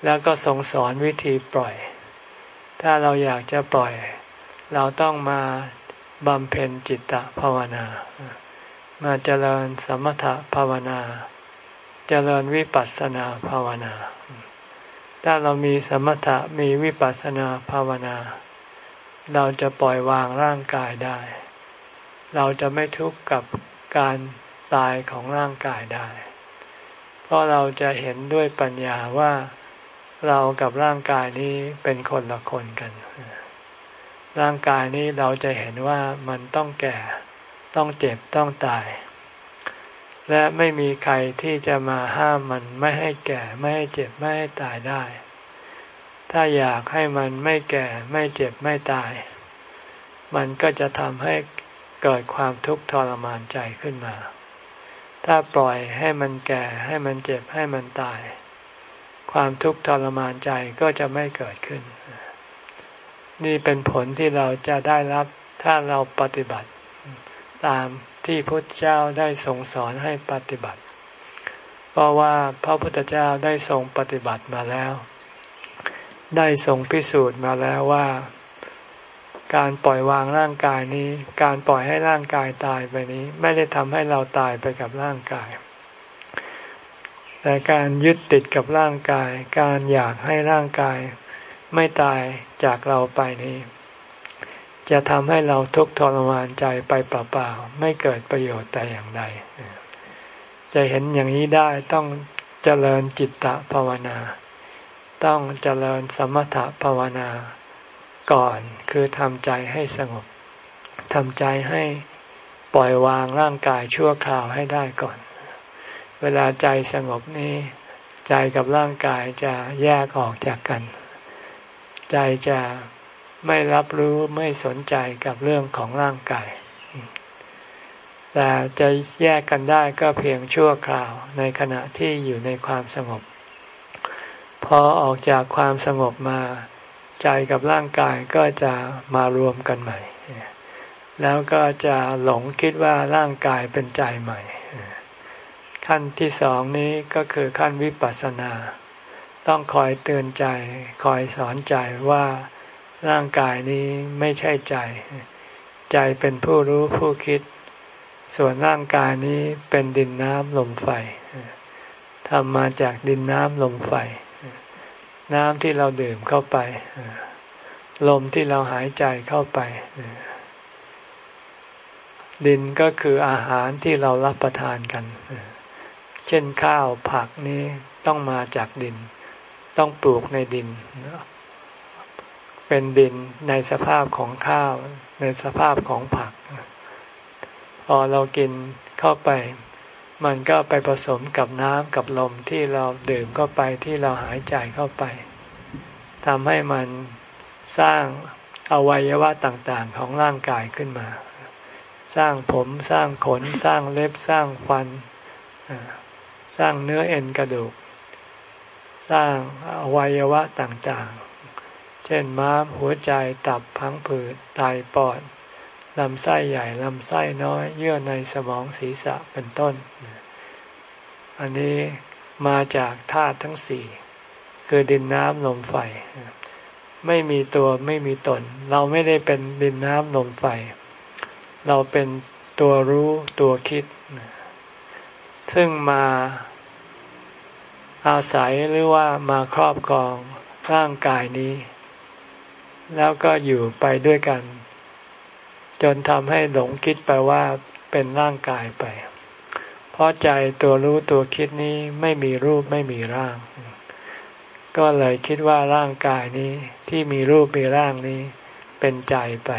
แล้วก็ทรงสอนวิธีปล่อย ถ้าเราอยากจะปล่อย เราต้องมาบำเพ็ญจิตตภาวนา มาเจริญสมถภาวนา เจริญวิปัสสนาภาวนา ถ้าเรามีสมถะมีวิปัสสนาภาวนา เราจะปล่อยวางร่างกายได้ เราจะไม่ทุกข์กับการตายของร่างกายได้ เพราะเราจะเห็นด้วยปัญญาว่าเรากับร่างกายนี้เป็นคนละคนกัน ร่างกายนี้เราจะเห็นว่ามันต้องแก่ ต้องเจ็บต้องตาย และไม่มีใครที่จะมาห้ามมันไม่ให้แก่ไม่ให้เจ็บไม่ให้ตายได้ ถ้าอยากให้มันไม่แก่ไม่เจ็บไม่ตาย มันก็จะทำให้เกิดความทุกข์ทรมานใจขึ้นมา ถ้าปล่อยให้มันแก่ให้มันเจ็บให้มันตาย ความทุกข์ทรมานใจก็จะไม่เกิดขึ้น นี่เป็นผลที่เราจะได้รับถ้าเราปฏิบัติ ตามที่พุทธเจ้าได้ทรงสอนให้ปฏิบัติ เพราะว่าพระพุทธเจ้าได้ทรงปฏิบัติมาแล้ว ได้ทรงพิสูจน์มาแล้วว่า การปล่อยวางร่างกายนี้ การปล่อยให้ร่างกายตายไปนี้ ไม่ได้ทำให้เราตายไปกับร่างกาย แต่การยึดติดกับร่างกาย การอยากให้ร่างกายไม่ตายจากเราไปนี้ จะทำให้เราทุกข์ทรมานใจไปเปล่าๆไม่เกิดประโยชน์แต่อย่างใด จะเห็นอย่างนี้ได้ต้องเจริญจิตตภาวนา ต้องเจริญสมถภาวนา ก่อนคือทำใจให้สงบทำใจให้ปล่อยวางร่างกายชั่วคราวให้ได้ก่อน เวลาใจสงบนี้ ใจกับร่างกายจะแยกออกจากกัน ใจจะ ไม่รับรู้ไม่สนใจกับเรื่องของร่างกาย แต่จะแยกกันได้ก็เพียงชั่วคราวในขณะที่อยู่ในความสงบ พอออกจากความสงบมาใจกับร่างกายก็จะมารวมกันใหม่ แล้วก็จะหลงคิดว่าร่างกายเป็นใจใหม่ ขั้นที่สองนี้ก็คือขั้นวิปัสสนา ต้องคอยเตือนใจ คอยสอนใจว่า ร่างกายนี้ไม่ใช่ใจ ใจเป็นผู้รู้ผู้คิด ส่วนร่างกายนี้เป็นดินน้ำลมไฟทำมาจากดินน้ำลมไฟ น้ำที่เราดื่มเข้าไป ลมที่เราหายใจเข้าไป ดินก็คืออาหารที่เรารับประทานกัน เช่นข้าวผักนี้ต้องมาจากดิน ต้องปลูกในดิน เป็นดินในสภาพของข้าว ในสภาพของผัก พอเรากินเข้าไป มันก็ไปผสมกับน้ำกับลมที่เราดื่มเข้าไปที่เราหายใจเข้าไปทำให้มันสร้างอวัยวะต่างๆของร่างกายขึ้นมา สร้างผมสร้างขนสร้างเล็บสร้างฟัน สร้างเนื้อเอ็นกระดูก สร้างอวัยวะต่างๆ ช่นม้ามหัวใจตับพังผืดไตปอดลำไส้ใหญ่ลำไส้น้อย เยื่อในสมองศีรษะเป็นต้น อันนี้มาจากธาตุทั้งสี่คือดินน้ำลมไฟ ไม่มีตัวไม่มีตน เราไม่ได้เป็นดินน้ำลมไฟ เราเป็นตัวรู้ตัวคิด ซึ่งมาอาศัยหรือว่ามาครอบครองร่างกายนี้ แล้วก็อยู่ไปด้วยกัน จนทำให้หลงคิดไปว่าเป็นร่างกายไป เพราะใจตัวรู้ตัวคิดนี้ไม่มีรูปไม่มีร่าง ก็เลยคิดว่าร่างกายนี้ที่มีรูปมีร่างนี้ เป็นใจไป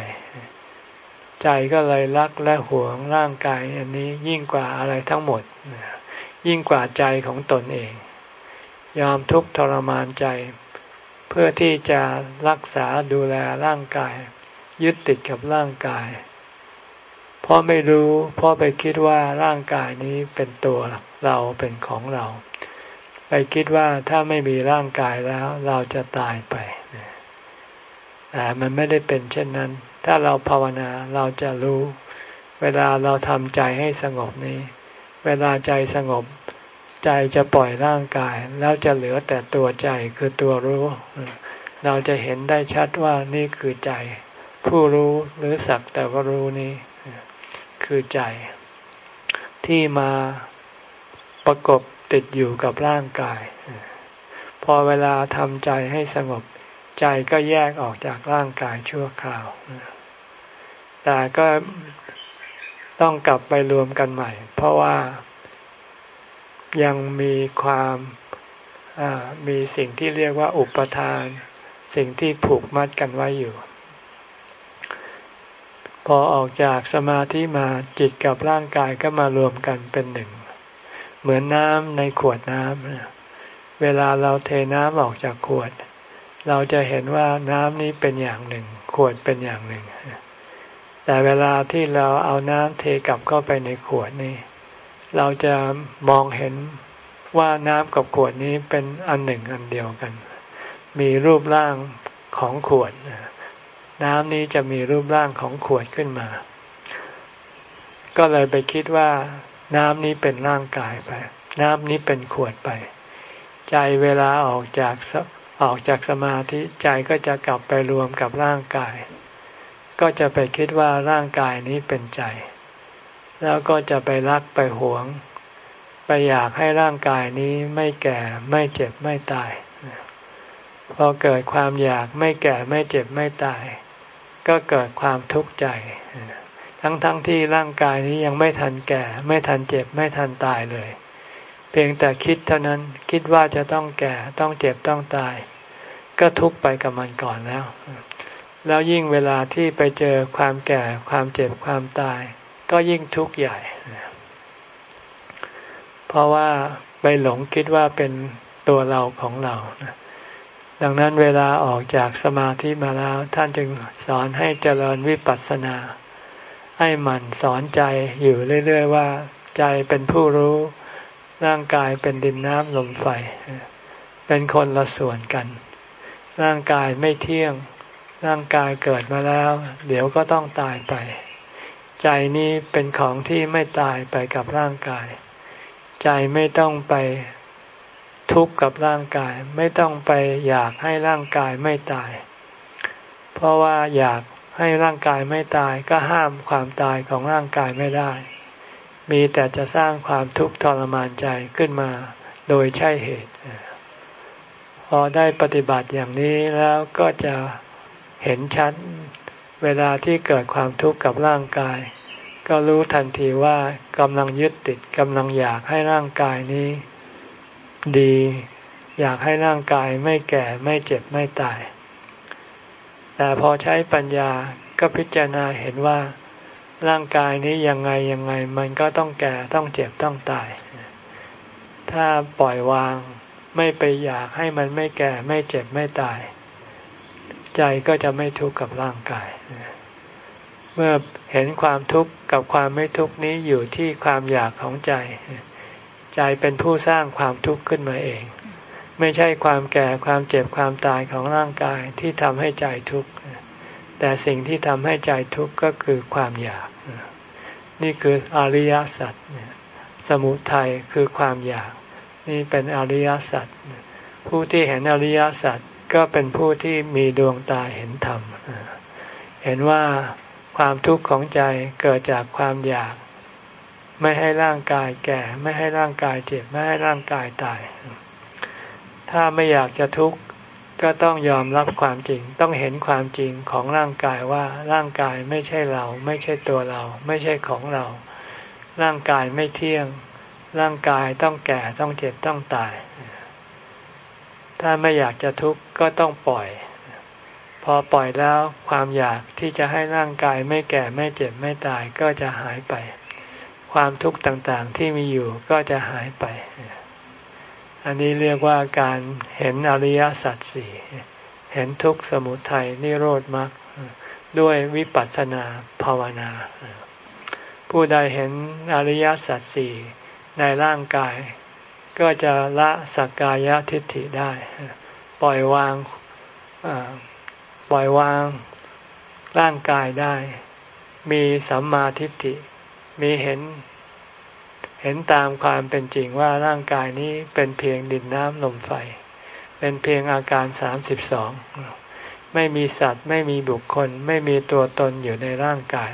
ใจก็เลยรักและหวงร่างกายอันนี้ยิ่งกว่าอะไรทั้งหมด ยิ่งกว่าใจของตนเอง ยอมทุกข์ทรมานใจ เพื่อที่จะรักษาดูแลร่างกาย ยึดติดกับร่างกาย เพราะไม่รู้ เพราะไปคิดว่าร่างกายนี้เป็นตัวเราเป็นของเรา ไปคิดว่าถ้าไม่มีร่างกายแล้วเราจะตายไปแต่มันไม่ได้เป็นเช่นนั้น ถ้าเราภาวนาเราจะรู้ เวลาเราทำใจให้สงบนี้ เวลาใจสงบ ใจจะปล่อยร่างกาย แล้วจะเหลือแต่ตัวใจคือตัวรู้ เราจะเห็นได้ชัดว่านี่คือใจ ผู้รู้หรือสักแต่ว่ารู้นี้คือใจ ที่มาประกบติดอยู่กับร่างกาย พอเวลาทำใจให้สงบใจก็แยกออกจากร่างกายชั่วคราว แต่ก็ต้องกลับไปรวมกันใหม่ เพราะว่า ยังมีความมีสิ่งที่เรียกว่าอุปทาน สิ่งที่ผูกมัดกันไว้อยู่ พอออกจากสมาธิมาจิตกับร่างกายก็มารวมกันเป็นหนึ่ง เหมือนน้ำในขวดน้ำเวลาเราเทน้ำออกจากขวด เราจะเห็นว่าน้ำนี้เป็นอย่างหนึ่ง ขวดเป็นอย่างหนึ่ง แต่เวลาที่เราเอาน้ำเทกลับเข้าไปในขวดนี้ เราจะมองเห็นว่าน้ำกับขวดนี้เป็นอันหนึ่งอันเดียวกัน มีรูปร่างของขวด น้ำนี้จะมีรูปร่างของขวดขึ้นมา ก็เลยไปคิดว่า น้ำนี้เป็นร่างกายไป น้ำนี้เป็นขวดไป ใจเวลาออกจากออกจากสมาธิใจก็จะกลับไปรวมกับร่างกาย ก็จะไปคิดว่าร่างกายนี้เป็นใจ แล้วก็จะไปรักไปหวง ไปอยากให้ร่างกายนี้ไม่แก่ไม่เจ็บไม่ตาย พอเกิดความอยากไม่แก่ไม่เจ็บไม่ตาย ก็เกิดความทุกข์ใจ ทั้งๆทที่ร่างกายนี้ยังไม่ทันแก่ ไม่ทันเจ็บไม่ทันตายเลย เพียงแต่คิดเท่านั้นคิดว่าจะต้องแก่ต้องเจ็บต้องตาย ก็ทุกไปกับมันก่อนแล้ว แล้วยิ่งเวลาที่ไปเจอความแก่ความเจ็บความตาย ก็ยิ่งทุกข์ใหญ่ เพราะว่าไปหลงคิดว่าเป็นตัวเราของเรา ดังนั้นเวลาออกจากสมาธิมาแล้ว ท่านจึงสอนให้เจริญวิปัสสนา ให้หมั่นสอนใจอยู่เรื่อย ๆ ว่า ใจเป็นผู้รู้ร่างกายเป็นดินน้ำลมไฟ เป็นคนละส่วนกัน ร่างกายไม่เที่ยง ร่างกายเกิดมาแล้ว เดี๋ยวก็ต้องตายไป ใจนี้เป็นของที่ไม่ตายไปกับร่างกาย ใจไม่ต้องไปทุกข์กับร่างกาย ไม่ต้องไปอยากให้ร่างกายไม่ตาย เพราะว่าอยากให้ร่างกายไม่ตายก็ห้ามความตายของร่างกายไม่ได้ มีแต่จะสร้างความทุกข์ทรมานใจขึ้นมาโดยใช่เหตุ พอได้ปฏิบัติอย่างนี้แล้วก็จะเห็นชัด เวลาที่เกิดความทุกข์กับร่างกาย ก็รู้ทันทีว่ากำลังยึดติดกำลังอยากให้ร่างกายนี้ ดี อยากให้ร่างกายไม่แก่ไม่เจ็บไม่ตาย แต่พอใช้ปัญญาก็พิจารณาเห็นว่า ร่างกายนี้ยังไงยังไง มันก็ต้องแก่ต้องเจ็บต้องตาย ถ้าปล่อยวางไม่ไปอยากให้มันไม่แก่ไม่เจ็บไม่ตาย ใจก็จะไม่ทุกข์กับร่างกาย เมื่อเห็นความทุกข์กับความไม่ทุกข์นี้อยู่ที่ความอยากของใจ ใจเป็นผู้สร้างความทุกข์ขึ้นมาเอง ไม่ใช่ความแก่ความเจ็บความตายของร่างกายที่ทำให้ใจทุกข์แต่สิ่งที่ทำให้ใจทุกข์ก็คือความอยาก นี่คืออริยสัจสมุทัยคือความอยาก นี่เป็นอริยสัจผู้ที่เห็นอริยสัจ ก็เป็นผู้ที่มีดวงตาเห็นธรรม เห็นว่าความทุกข์ของใจเกิดจากความอยาก ไม่ให้ร่างกายแก่ ไม่ให้ร่างกายเจ็บ ไม่ให้ร่างกายตาย ถ้าไม่อยากจะทุกข์ก็ต้องยอมรับความจริง ต้องเห็นความจริงของร่างกายว่าร่างกายไม่ใช่เรา ไม่ใช่ตัวเรา ไม่ใช่ของเรา ร่างกายไม่เที่ยง ร่างกายต้องแก่ต้องเจ็บต้องตาย ถ้าไม่อยากจะทุกข์ก็ต้องปล่อย พอปล่อยแล้วความอยากที่จะให้ร่างกายไม่แก่ไม่เจ็บไม่ตายก็จะหายไป ความทุกข์ต่างๆที่มีอยู่ก็จะหายไป อันนี้เรียกว่าการเห็นอริยสัจสี่เห็นทุกข์สมุทัยนิโรธมรรคด้วยวิปัสสนาภาวนา ผู้ใดเห็นอริยสัจสี่ในร่างกาย ก็จะละสักกายทิฏฐิได้ ปล่อยวางปล่อยวางร่างกายได้ มีสัมมาทิฏฐิ มีเห็น เห็นตามความเป็นจริงว่าร่างกายนี้เป็นเพียงดินน้ำลมไฟ เป็นเพียงอาการสามสิบสอง ไม่มีสัตว์ ไม่มีบุคคล ไม่มีตัวตนอยู่ในร่างกาย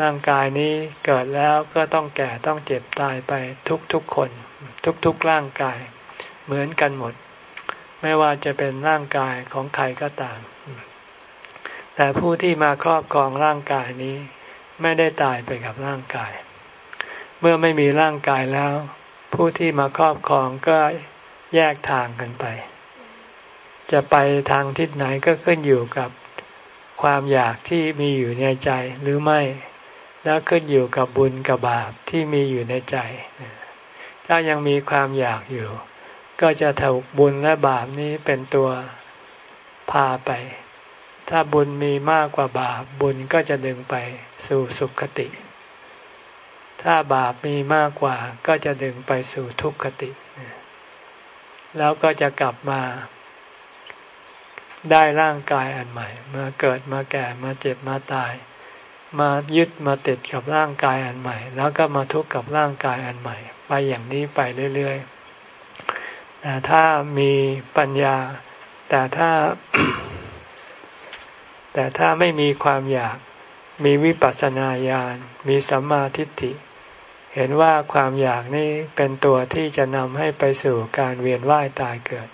ร่างกายนี้เกิดแล้วก็ต้องแก่ต้องเจ็บตายไปทุกๆคน ทุกๆร่างกาย เหมือนกันหมด ไม่ว่าจะเป็นร่างกายของใครก็ตาม แต่ผู้ที่มาครอบครองร่างกายนี้ ไม่ได้ตายไปกับร่างกาย เมื่อไม่มีร่างกายแล้ว ผู้ที่มาครอบครองก็แยกทางกันไป จะไปทางทิศไหนก็ขึ้นอยู่กับความอยากที่มีอยู่ในใจหรือไม่ แล้วขึ้นอยู่กับบุญกับบาปที่มีอยู่ในใจ ถ้ายังมีความอยากอยู่ ก็จะถูกบุญและบาปนี้เป็นตัวพาไป ถ้าบุญมีมากกว่าบาปบุญก็จะดึงไปสู่สุขติ ถ้าบาปมีมากกว่าก็จะดึงไปสู่ทุกขติ แล้วก็จะกลับมาได้ร่างกายอันใหม่ มาเกิดมาแก่มาเจ็บมาตาย มายึดมาติดกับร่างกายอันใหม่ แล้วก็มาทุกข์กับร่างกายอันใหม่ ไปอย่างนี้ไปเรื่อยๆแต่ถ้ามีปัญญา แต่ถ้า แต่ถ้าไม่มีความอยาก มีวิปัสสนาญาณ มีสัมมาทิฏฐิ เห็นว่าความอยากนี้เป็นตัวที่จะนำให้ไปสู่การเวียนว่ายตายเกิด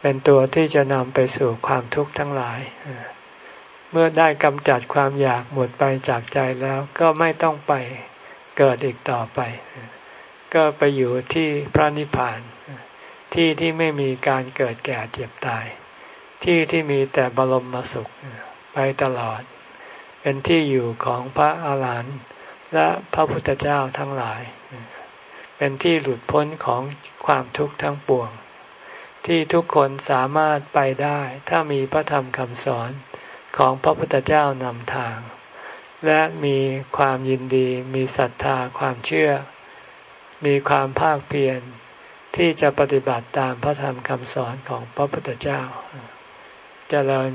เป็นตัวที่จะนำไปสู่ความทุกข์ทั้งหลายเมื่อได้กำจัดความอยากหมดไปจากใจแล้วก็ไม่ต้องไปเกิดอีกต่อไป ก็ไปอยู่ที่พระนิพพาน ที่ที่ไม่มีการเกิดแก่เจ็บตาย ที่ที่มีแต่บรมมสุขไปตลอด เป็นที่อยู่ของพระอาหารหันต์และพระพุทธเจ้าทั้งหลาย เป็นที่หลุดพ้นของความทุกข์ทั้งปวง ที่ทุกคนสามารถไปได้ ถ้ามีพระธรรมคำสอนของพระพุทธเจ้านำทาง และมีความยินดีมีศรัทธาความเชื่อ มีความภาคเพียรที่จะปฏิบัติตามพระธรรมคำสอนของพระพุทธเจ้าจเจริญ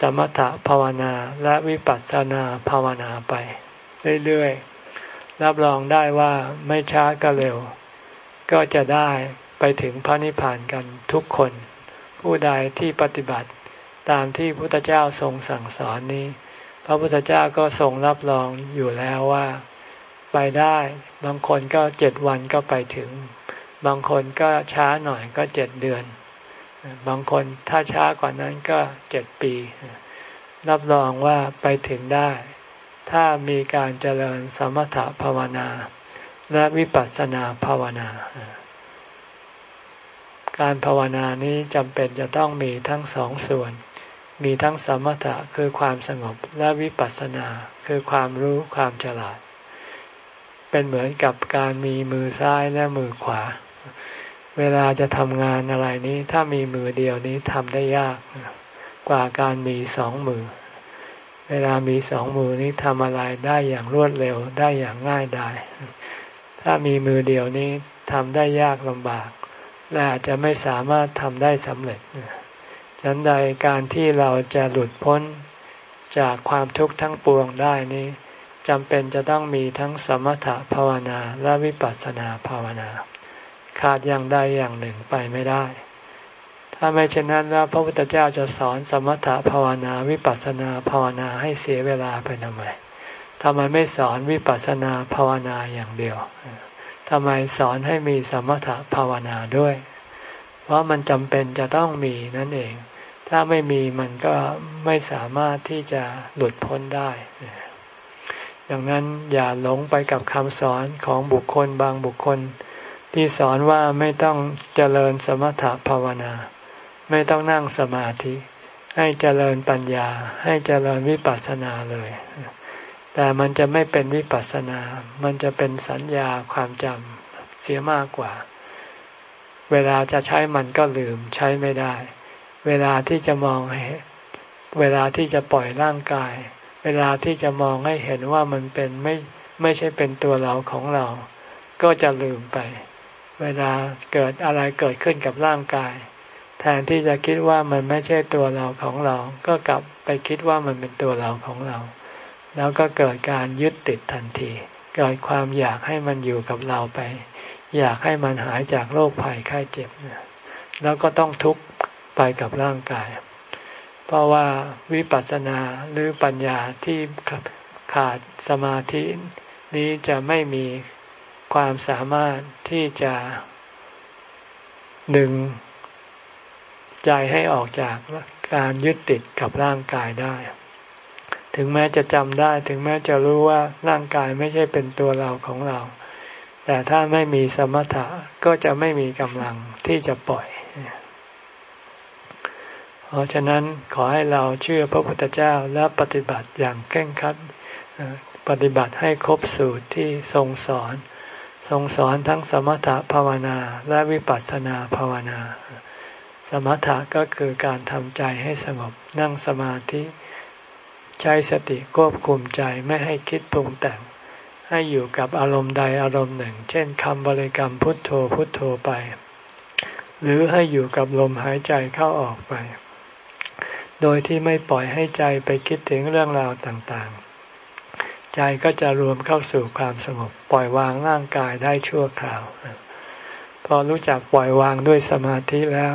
สมถะภาวนาและวิปัสสนาภาวนาไป เรื่อยๆ รับรองได้ว่าไม่ช้าก็เร็ว ก็จะได้ไปถึงพระนิพพานกันทุกคน ผู้ใดที่ปฏิบัติตามที่พระพุทธเจ้าทรงสั่งสอนนี้ พระพุทธเจ้าก็ทรงรับรองอยู่แล้วว่า ไปได้ บางคนก็เจ็ดวันก็ไปถึง บางคนก็ช้าหน่อยก็เจ็ดเดือน บางคนถ้าช้ากว่านั้นก็เจ็ดปี รับรองว่าไปถึงได้ ถ้ามีการเจริญสมถภาวนา และวิปัสสนาภาวนา การภาวนานี้จำเป็นจะต้องมีทั้งสองส่วนมีทั้งสมถะคือความสงบและวิปัสสนาคือความรู้ความฉลาด เป็นเหมือนกับการมีมือซ้ายและมือขวา เวลาจะทำงานอะไรนี้ ถ้ามีมือเดียวนี้ทำได้ยากกว่าการมีสองมือ เวลามีสองมือนี้ทำอะไรได้อย่างรวดเร็วได้อย่างง่ายได้ถ้ามีมือเดียวนี้ทำได้ยากลำบาก และอาจจะไม่สามารถทำได้สำเร็จฉันใดการที่เราจะหลุดพ้นจากความทุกข์ทั้งปวงได้นี้ จำเป็นจะต้องมีทั้งสมถะภาวนาและวิปัสสนาภาวนา ขาดอย่างใดอย่างหนึ่งไปไม่ได้ ถ้าไม่เช่นนั้นแล้วพระพุทธเจ้าจะสอนสมถะภาวนาวิปัสสนาภาวนาให้เสียเวลาไปทำไมทำไมไม่สอนวิปัสสนาภาวนาอย่างเดียวทำไมสอนให้มีสมถะภาวนาด้วย เพราะมันจำเป็นจะต้องมีนั่นเอง ถ้าไม่มีมันก็ไม่สามารถที่จะหลุดพ้นได้ ดังนั้นอย่าหลงไปกับคำสอนของบุคคลบางบุคคล ที่สอนว่าไม่ต้องเจริญสมถภาวนา ไม่ต้องนั่งสมาธิ ให้เจริญปัญญา ให้เจริญวิปัสสนาเลย แต่มันจะไม่เป็นวิปัสสนา มันจะเป็นสัญญาความจำเสียมากกว่า เวลาจะใช้มันก็ลืมใช้ไม่ได้ เวลาที่จะมองให้เวลาที่จะปล่อยร่างกาย ลาที่จะมองให้เห็นว่ามันเป็นไม่ไม่ใช่เป็นตัวเราของเรา ก็จะลืมไป เวลาเกิดอะไรเกิดขึ้นกับร่างกาย แทนที่จะคิดว่ามันไม่ใช่ตัวเราของเรา ก็กลับไปคิดว่ามันเป็นตัวเราของเรา แล้วก็เกิดการยึดติดทันที เกิดความอยากให้มันอยู่กับเราไป อยากให้มันหายจากโรคภัยไข้เจ็บ แล้วก็ต้องทุกข์ไปกับร่างกาย เพราะว่าวิปัสสนาหรือปัญญาที่ขาดสมาธินี้จะไม่มีความสามารถที่จะดึงใจให้ออกจากการยึดติดกับร่างกายได้ ถึงแม้จะจำได้ ถึงแม้จะรู้ว่าร่างกายไม่ใช่เป็นตัวเราของเรา แต่ถ้าไม่มีสมถะก็จะไม่มีกำลังที่จะปล่อย เพราะฉะนั้นขอให้เราเชื่อพระพุทธเจ้าและปฏิบัติอย่างเคร่งครัดปฏิบัติให้ครบสูตรที่ทรงสอน ทรงสอนทั้งสมถภาวนาและวิปัสสนาภาวนา สมถะก็คือการทำใจให้สงบนั่งสมาธิใช้สติควบคุมใจไม่ให้คิดปรุงแต่ง ให้อยู่กับอารมณ์ใดอารมณ์หนึ่ง เช่นคำบริกรรมพุทโธพุทโธไป หรือให้อยู่กับลมหายใจเข้าออกไป โดยที่ไม่ปล่อยให้ใจไปคิดถึงเรื่องราวต่างๆ ใจก็จะรวมเข้าสู่ความสงบ ปล่อยวางร่างกายได้ชั่วคราว พอรู้จักปล่อยวางด้วยสมาธิแล้ว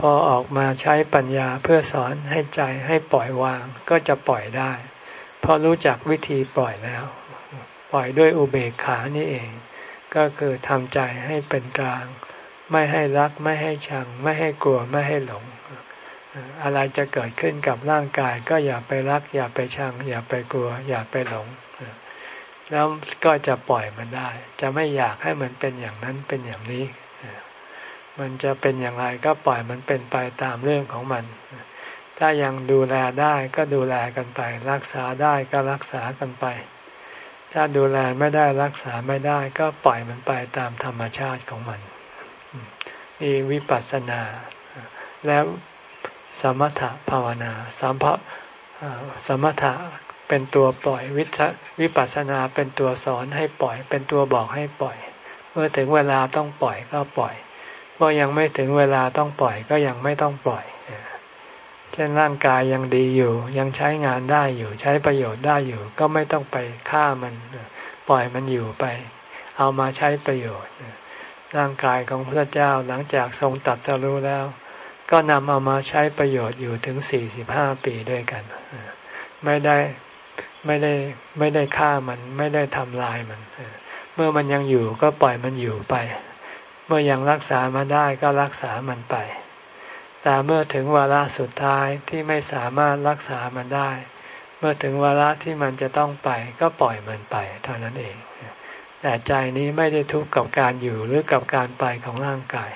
พอออกมาใช้ปัญญาเพื่อสอนให้ใจให้ปล่อยวางก็จะปล่อยได้พอรู้จักวิธีปล่อยแล้ว ปล่อยด้วยอุเบกขานี่เอง ก็คือทำใจให้เป็นกลาง ไม่ให้รักไม่ให้ชัง ไม่ให้กลัวไม่ให้หลง อะไรจะเกิดขึ้นกับร่างกาย ก็อย่าไปรัก อย่าไปชัง อย่าไปกลัว อย่าไปหลง แล้วก็จะปล่อยมันได้ จะไม่อยากให้มันเป็นอย่างนั้นเป็นอย่างนี้ มันจะเป็นอย่างไรก็ปล่อยมันเป็นไปตามเรื่องของมัน ถ้ายังดูแลได้ก็ดูแลกันไป รักษาได้ก็รักษากันไป ถ้าดูแลไม่ได้รักษาไม่ได้ ก็ปล่อยมันไปตามธรรมชาติของมันนี่วิปัสสนา แล้ว สมถะภาวนาสัมภะสมถะเป็นตัวปล่อยวิชวิปัสสนาเป็นตัวสอนให้ปล่อย เป็นตัวบอกให้ปล่อย เมื่อถึงเวลาต้องปล่อยก็ปล่อยเมื่อยังไม่ถึงเวลาต้องปล่อยก็ยังไม่ต้องปล่อยเช่นร่างกายยังดีอยู่ ยังใช้งานได้อยู่ใช้ประโยชน์ได้อยู่ ก็ไม่ต้องไปฆ่ามันปล่อยมันอยู่ไป เอามาใช้ประโยชน์ร่างกายของพระเจ้าหลังจากทรงตัดสรู้แล้ว ก็นำเอามาใช้ประโยชน์อยู่ถึงสี่สิบห้าปีด้วยกัน ไม่ได้ไม่ได้ไม่ได้ฆ่ามันไม่ได้ทำลายมัน เมื่อมันยังอยู่ก็ปล่อยมันอยู่ไป เมื่อยังรักษามาได้ก็รักษามันไป แต่เมื่อถึงวาระสุดท้ายที่ไม่สามารถรักษามันได้ เมื่อถึงวาระที่มันจะต้องไป ก็ปล่อยมันไปเท่านั้นเอง แต่ใจนี้ไม่ได้ทุกข์กับการอยู่หรือกับการไปของร่างกาย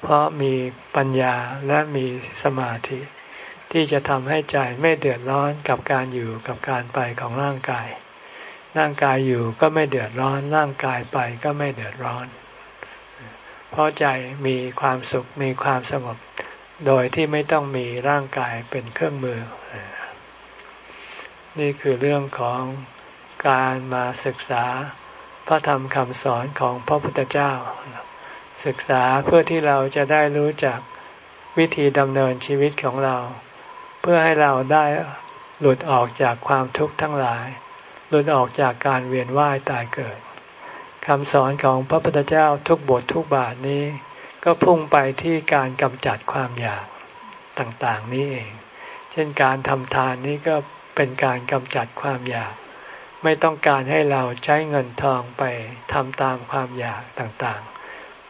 เพราะมีปัญญาและมีสมาธิ ที่จะทำให้ใจไม่เดือดร้อนกับการอยู่กับการไปของร่างกาย ร่างกายอยู่ก็ไม่เดือดร้อน ร่างกายไปก็ไม่เดือดร้อน เพราะใจมีความสุขมีความสงบ โดยที่ไม่ต้องมีร่างกายเป็นเครื่องมือ นี่คือเรื่องของการมาศึกษาพระธรรมคำสอนของพระพุทธเจ้า ศึกษาเพื่อที่เราจะได้รู้จักวิธีดำเนินชีวิตของเรา เพื่อให้เราได้หลุดออกจากความทุกข์ทั้งหลาย หลุดออกจากการเวียนว่ายตายเกิดคำสอนของพระพุทธเจ้าทุกบททุกบาทนี้ ก็พุ่งไปที่การกำจัดความอยากต่างๆนี้เอง เช่นการทำทานนี้ก็เป็นการกำจัดความอยาก ไม่ต้องการให้เราใช้เงินทองไปทำตามความอยากต่างๆ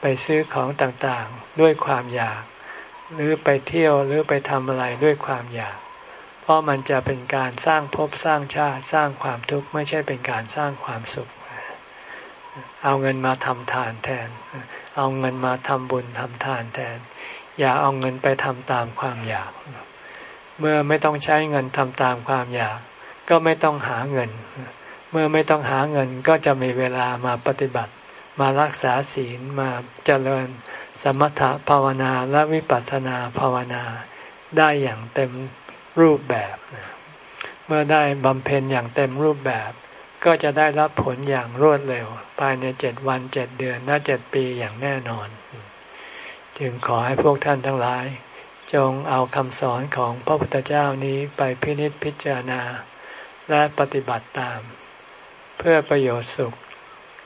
ไปซื้อของต่างๆด้วยความอยาก หรือไปเที่ยวหรือไปทำอะไรด้วยความอยาก เพราะมันจะเป็นการสร้างภพสร้างชาติสร้างความทุกข์ไม่ใช่เป็นการสร้างความสุข เอาเงินมาทำทานแทน เอาเงินมาทำบุญทำทานแทน อย่าเอาเงินไปทำตามความอยาก เมื่อไม่ต้องใช้เงินทำตามความอยาก ก็ไม่ต้องหาเงิน เมื่อไม่ต้องหาเงินก็จะมีเวลามาปฏิบัติ มารักษาศีลมาเจริญสมถภาวนาและวิปัสสนาภาวนาได้อย่างเต็มรูปแบบ เมื่อได้บำเพ็ญอย่างเต็มรูปแบบ ก็จะได้รับผลอย่างรวดเร็ว ภายในเจ็ดวันเจ็ดเดือนและเจ็ดปีอย่างแน่นอน จึงขอให้พวกท่านทั้งหลาย จงเอาคำสอนของพระพุทธเจ้านี้ไปพินิจพิจารณา และปฏิบัติตาม เพื่อประโยชน์สุข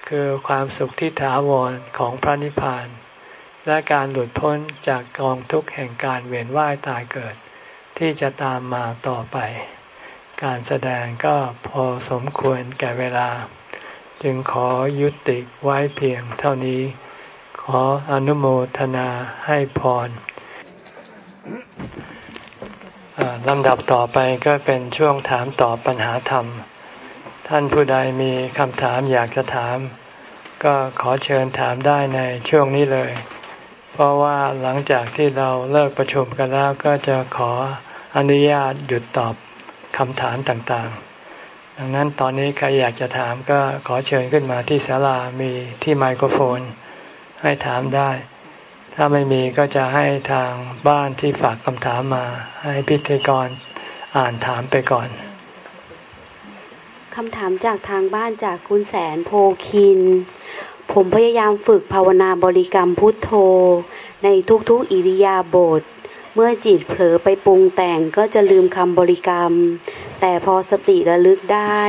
คือความสุขที่ถาวรของพระนิพพาน และการหลุดพ้นจากกองทุกข์แห่งการเวียนว่ายตายเกิด ที่จะตามมาต่อไป การแสดงก็พอสมควรแก่เวลา จึงขอยุติไว้เพียงเท่านี้ ขออนุโมทนาให้พรลำดับต่อไปก็เป็นช่วงถามตอบปัญหาธรรม ท่านผู้ใดมีคำถามอยากจะถาม ก็ขอเชิญถามได้ในช่วงนี้เลย เพราะว่าหลังจากที่เราเลิกประชุมกันแล้วก็จะขออนุญาตหยุดตอบคำถามต่างๆ ดังนั้นตอนนี้ใครอยากจะถามก็ขอเชิญขึ้นมาที่ศาลามีที่ไมโครโฟน ให้ถามได้ ถ้าไม่มีก็จะให้ทางบ้านที่ฝากคำถามมา ให้พิธีกรอ่านถามไปก่อน คำถามจากทางบ้านจากคุณแสนโพคิน ผมพยายามฝึกภาวนาบริกรรมพุทโธ ในทุกๆอิริยาบถเมื่อจิตเผลอไปปรุงแต่งก็จะลืมคำบริกรรม แต่พอสติระลึกได้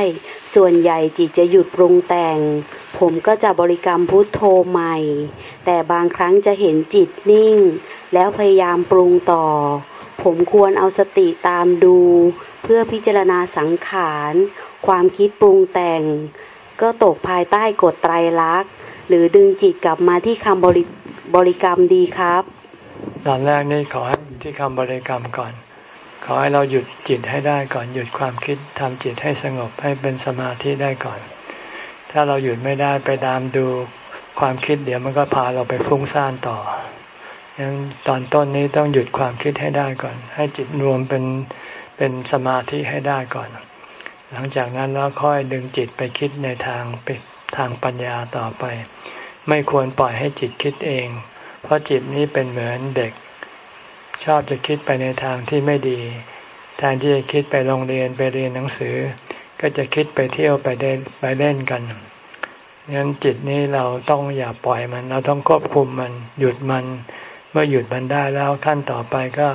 ส่วนใหญ่จิตจะหยุดปรุงแต่ง ผมก็จะบริกรรมพุทโธใหม่ แต่บางครั้งจะเห็นจิตนิ่ง แล้วพยายามปรุงต่อ ผมควรเอาสติตามดู เพื่อพิจารณาสังขาร ความคิดปรุงแต่ง ก็ตกภายใต้กฎไตรลักษณ์ หรือดึงจิตกลับมาที่คำบริบริกรรมดีครับตอนแรกนี่ขอให้ที่คำบริกรรมก่อน ขอให้เราหยุดจิตให้ได้ก่อนหยุดความคิดทำจิตให้สงบให้เป็นสมาธิได้ก่อน ถ้าเราหยุดไม่ได้ไปตามดูความคิดเดี๋ยวมันก็พาเราไปฟุ้งซ่านต่อยังตอนต้นนี้ต้องหยุดความคิดให้ได้ก่อน ให้จิตรวมเป็นเป็นสมาธิให้ได้ก่อน หลังจากนั้นแล้วค่อยดึงจิตไปคิดในทางไปทางปัญญาต่อไป ไม่ควรปล่อยให้จิตคิดเอง เพราะจิตนี้เป็นเหมือนเด็ก ชอบจะคิดไปในทางที่ไม่ดีแทนที่จะคิดไปโรงเรียนไปเรียนหนังสือ ก็จะคิดไปเที่ยวไปเล่นไปเล่นกันงั้นจิตนี้เราต้องอย่าปล่อยมัน เราต้องควบคุมมัน หยุดมัน เมื่อหยุดมันได้แล้วขั้นต่อไปก็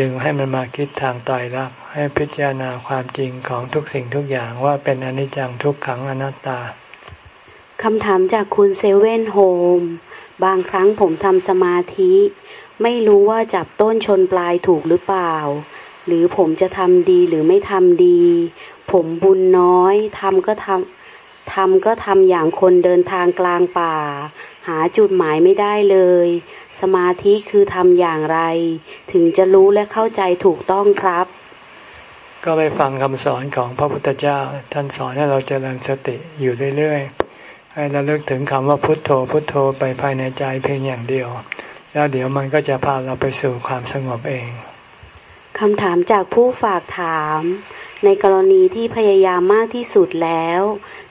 ดึงให้มันมาคิดทางตายรักให้พิจารณาความจริงของทุกสิ่งทุกอย่างว่าเป็นอนิจจังทุกขังอนัตตาคำถามจากคุณเซเว่นโฮมบางครั้งผมทำสมาธิ ไม่รู้ว่าจับต้นชนปลายถูกหรือเปล่า หรือผมจะทำดีหรือไม่ทำดี ผมบุญน้อยทำก็ทำทำก็ทำอย่างคนเดินทางกลางป่า หาจุดหมายไม่ได้เลย สมาธิคือทำอย่างไร ถึงจะรู้และเข้าใจถูกต้องครับ ก็ไปฟังคำสอนของพระพุทธเจ้า ท่านสอนให้เราเจริญสติอยู่เรื่อยๆ ให้ระลึกถึงคำว่าพุทโธ พุทโธไปภายในใจเพียงอย่างเดียว แล้วเดี๋ยวมันก็จะพาเราไปสู่ความสงบเองคำถามจากผู้ฝากถาม ในกรณีที่พยายามมากที่สุดแล้ว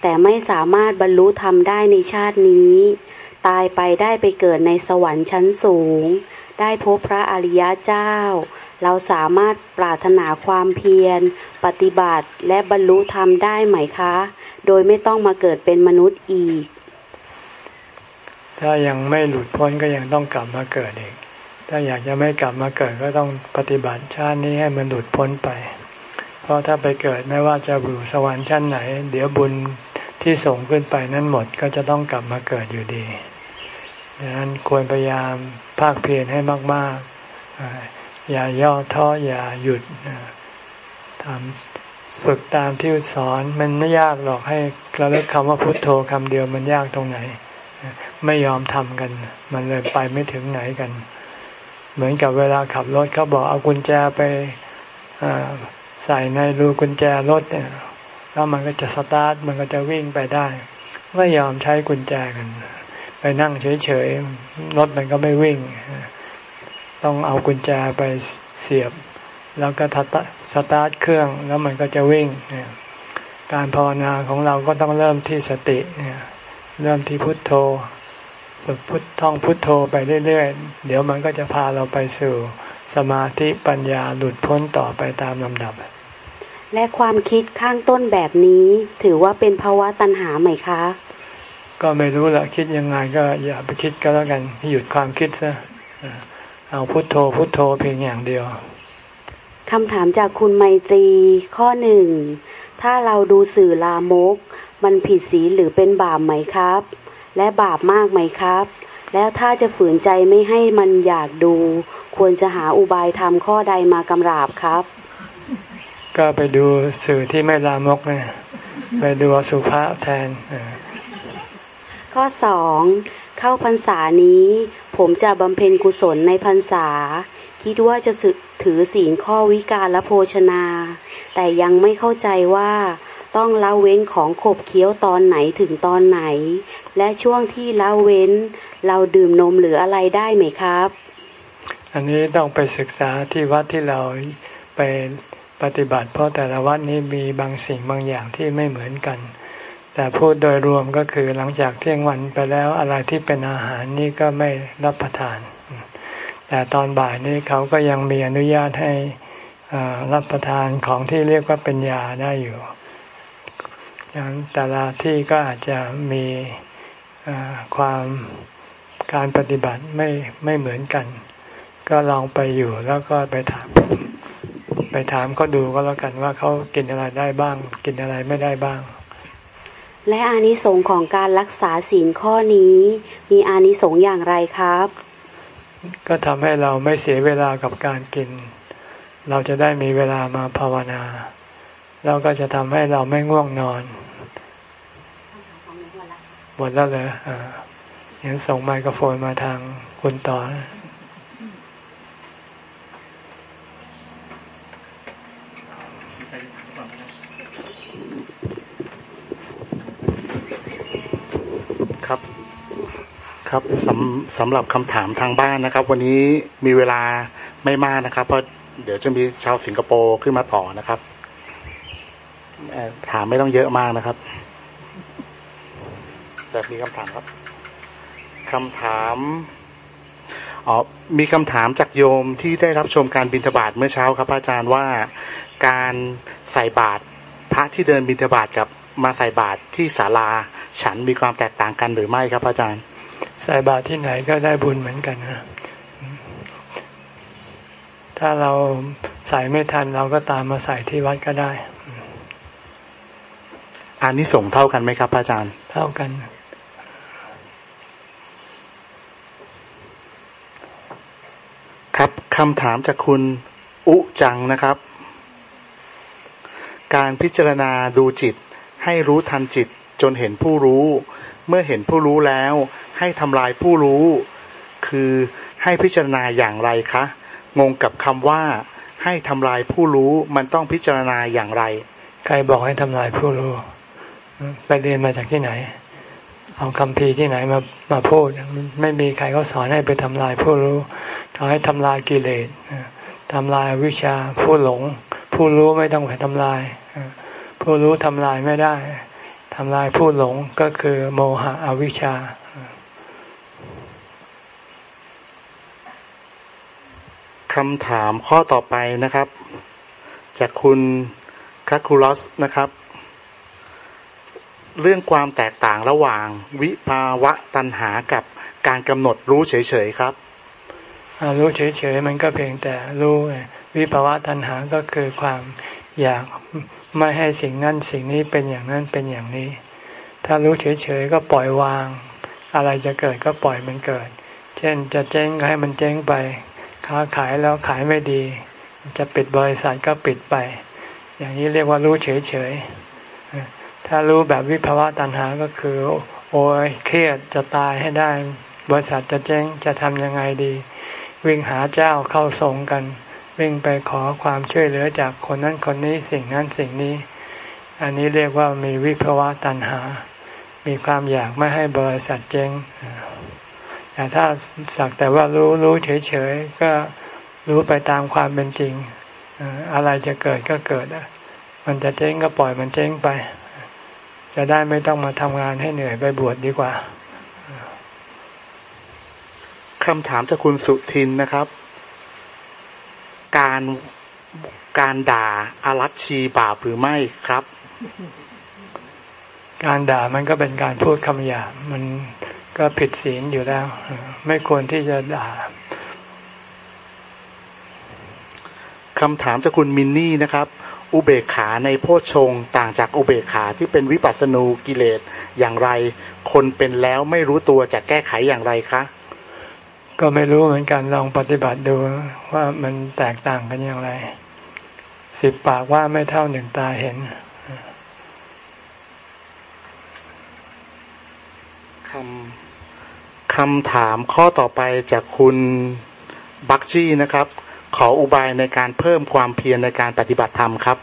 แต่ไม่สามารถบรรลุธรรมได้ในชาตินี้ ตายไปได้ไปเกิดในสวรรค์ชั้นสูง ได้พบพระอริยะเจ้า เราสามารถปรารถนาความเพียร ปฏิบัติและบรรลุธรรมได้ไหมคะ โดยไม่ต้องมาเกิดเป็นมนุษย์อีก ถ้ายังไม่หลุดพ้นก็ยังต้องกลับมาเกิดอีก ถ้าอยากจะไม่กลับมาเกิดก็ต้องปฏิบัติชาตินี้ให้มันหลุดพ้นไป เพราะถ้าไปเกิดไม่ว่าจะอยู่สวรรค์ชั้นไหน เดี๋ยวบุญที่ส่งขึ้นไปนั้นหมดก็จะต้องกลับมาเกิดอยู่ดี ดังนั้นควรพยายามภาคเพียรให้มาก ๆ อย่าย่อท้ออย่าหยุดทำฝึกตามที่สอนมันไม่ยากหรอกให้เราเลิกคำว่าพุทโธคำเดียวมันยากตรงไหน ไม่ยอมทำกัน มันเลยไปไม่ถึงไหนกัน เหมือนกับเวลาขับรถเขาบอกเอากุญแจไปใส่ในรูกุญแจรถเนี่ยแล้วมันก็จะสตาร์ทมันก็จะวิ่งไปได้ ไม่ยอมใช้กุญแจกัน ไปนั่งเฉยๆรถมันก็ไม่วิ่ง ต้องเอากุญแจไปเสียบ แล้วก็สตาร์ทเครื่องแล้วมันก็จะวิ่ง การภาวนาของเราก็ต้องเริ่มที่สติเนี่ยเริ่มที่พุทโธฝึกพุทท่องพุทโธไปเรื่อยๆ เดี๋ยวมันก็จะพาเราไปสู่สมาธิปัญญาหลุดพ้นต่อไปตามลำดับ และความคิดข้างต้นแบบนี้ถือว่าเป็นภาวะตัณหาไหมคะ ก็ไม่รู้ละคิดยังไงก็อย่าไปคิดก็แล้วกันหยุดความคิดซะเอาพุทโธพุทโธเพียงอย่างเดียวคำถามจากคุณไมตรีข้อหนึ่งถ้าเราดูสื่อลามก มันผิดศีลหรือเป็นบาปไหมครับ และบาปมากไหมครับ แล้วถ้าจะฝืนใจไม่ให้มันอยากดู ควรจะหาอุบายทำข้อใดมากำราบครับ ก็ไปดูสื่อที่ไม่ลามกเนี่ยไปดูสุภาพแทน ข้อสองเข้าพรรษานี้ ผมจะบำเพ็ญกุศลในพรรษา คิดว่าจะถือศีลข้อวิการและโภชนา แต่ยังไม่เข้าใจว่าต้องละเว้นของขบเคี้ยวตอนไหนถึงตอนไหน และช่วงที่ละเว้น เราดื่มนมหรืออะไรได้ไหมครับ อันนี้ต้องไปศึกษาที่วัดที่เราไปปฏิบัติ เพราะแต่ละวัดนี้มีบางสิ่งบางอย่างที่ไม่เหมือนกัน แต่พูดโดยรวมก็คือหลังจากเที่ยงวันไปแล้วอะไรที่เป็นอาหารนี่ก็ไม่รับประทาน แต่ตอนบ่ายนี้เขาก็ยังมีอนุญาตให้รับประทานของที่เรียกว่าเป็นยาได้อยู่อย่างแต่ละที่ก็อาจจะมีความการปฏิบัติไม่ไม่เหมือนกัน ก็ลองไปอยู่แล้วก็ไปถามไปถามเขาดูก็แล้วกันว่าเขากินอะไรได้บ้าง กินอะไรไม่ได้บ้าง และอานิสงส์ของการรักษาศีลข้อนี้ มีอานิสงส์อย่างไรครับ ก็ทำให้เราไม่เสียเวลากับการกิน เราจะได้มีเวลามาภาวนาเราก็จะทำให้เราไม่ง่วงนอน หมดแล้วเลยอ่ายังส่งไมโครโฟนมาทางคุณต่อ ครับสำสำหรับคำถามทางบ้านนะครับ วันนี้มีเวลาไม่มากนะครับ เพราะเดี๋ยวจะมีชาวสิงคโปร์ขึ้นมาต่อนะครับถามไม่ต้องเยอะมากนะครับแบบมีคำถามครับคำถามอ๋อมีคำถามจากโยมที่ได้รับชมการบิณฑบาตเมื่อเช้าครับอาจารย์ว่าการใส่บาตรพระที่เดินบิณฑบาตกับมาใส่บาตรที่ศาลาฉันมีความแตกต่างกันหรือไม่ครับอาจารย์ ใส่บาตรที่ไหนก็ได้บุญเหมือนกันนะถ้าเราใส่ไม่ทันเราก็ตามมาใส่ที่วัดก็ได้อันนี้ส่งเท่ากันไหมครับอาจารย์ เท่ากัน ครับคำถามจากคุณอุจังนะครับ การพิจารณาดูจิตให้รู้ทันจิตจนเห็นผู้รู้ เมื่อเห็นผู้รู้แล้ว ให้ทำลายผู้รู้ คือให้พิจารณาอย่างไรคะ งงกับคำว่า ให้ทำลายผู้รู้มันต้องพิจารณาอย่างไร ใครบอกให้ทำลายผู้รู้ ไปเรียนมาจากที่ไหน เอาคำพีที่ไหนมามาพูด ไม่มีใครเขาสอนให้ไปทำลายผู้รู้เขาให้ทำลายกิเลสทำลายวิชาผู้หลง ผู้รู้ไม่ต้องไปทำลาย ผู้รู้ทำลายไม่ได้ทำลายผู้หลงก็คือโมหะอวิชชา คำถามข้อต่อไปนะครับ จากคุณคาคูลอสนะครับ เรื่องความแตกต่างระหว่างวิภาวะตัณหากับการกำหนดรู้เฉยๆครับรู้เฉยๆมันก็เพียงแต่รู้วิภาวะตัณหาก็คือความอยากไม่ให้สิ่งนั้นสิ่งนี้เป็นอย่างนั้นเป็นอย่างนี้ ถ้ารู้เฉยๆก็ปล่อยวาง อะไรจะเกิดก็ปล่อยมันเกิด เช่นจะเจ๊งก็ให้มันเจ๊งไป ค้าขายแล้วขายไม่ดี จะปิดบริษัทก็ปิดไป อย่างนี้เรียกว่ารู้เฉยๆ ถ้ารู้แบบวิภาวะตัณหาก็คือ โอ้ยเครียดจะตายให้ได้ บริษัทจะเจ๊งจะทำยังไงดี วิ่งหาเจ้าเข้าทรงกัน วิ่งไปขอความช่วยเหลือจากคนนั้นคนนี้สิ่งนั้นสิ่งนี้ อันนี้เรียกว่ามีวิภาวะตัณหา มีความอยากไม่ให้บริษัทเจ๊ง แต่ถ้าสักแต่ว่ารู้รู้เฉยๆก็รู้ไปตามความเป็นจริง อะไรจะเกิดก็เกิดมันจะเจ๊งก็ปล่อยมันเจ๊งไป จะได้ไม่ต้องมาทำงานให้เหนื่อยไปบวชดดีกว่าคำถามจากคุณสุทินนะครับ การการด่าอารัชชีบาปหรือไม่ครับ การด่ามันก็เป็นการพูดคำหยาบมัน ก็ผิดศีลอยู่แล้ว ไม่ควรที่จะด่าคำถามจากคุณมินนี่นะครับ อุเบกขาในโพชงต่างจากอุเบกขาที่เป็นวิปัสสนูกิเลสอย่างไร คนเป็นแล้วไม่รู้ตัวจะแก้ไขอย่างไรคะ ก็ไม่รู้เหมือนกันลองปฏิบัติดูว่ามันแตกต่างกันอย่างไร สิบปากว่าไม่เท่าหนึ่งตาเห็นคำ คำถามข้อต่อไปจากคุณบักจี้นะครับ ขออุบายในการเพิ่มความเพียรในการปฏิบัติธรรมครับ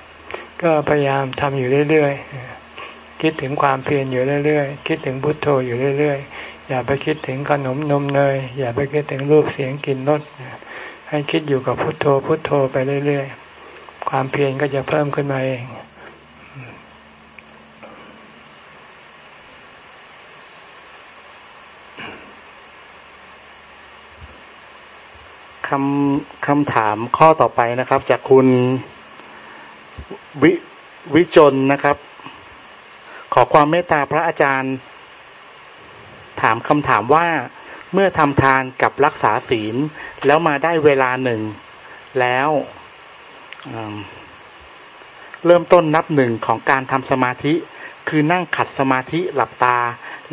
ก็พยายามทำอยู่เรื่อยๆ คิดถึงความเพียรอยู่เรื่อยๆ คิดถึงพุทโธอยู่เรื่อยๆ อย่าไปคิดถึงขนมนมเนย อย่าไปคิดถึงรูปเสียงกลิ่นรสให้คิดอยู่กับพุทโธพุทโธไปเรื่อยๆ ความเพียรก็จะเพิ่มขึ้นมาเอง คำคำถามข้อต่อไปนะครับ จากคุณวิวิจนนะครับ ขอความเมตตาพระอาจารย์ ถามคำถามว่าเมื่อทำทานกับรักษาศีล แล้วมาได้เวลาหนึ่ง แล้วเริ่มต้นนับหนึ่งของการทำสมาธิ คือนั่งขัดสมาธิหลับตา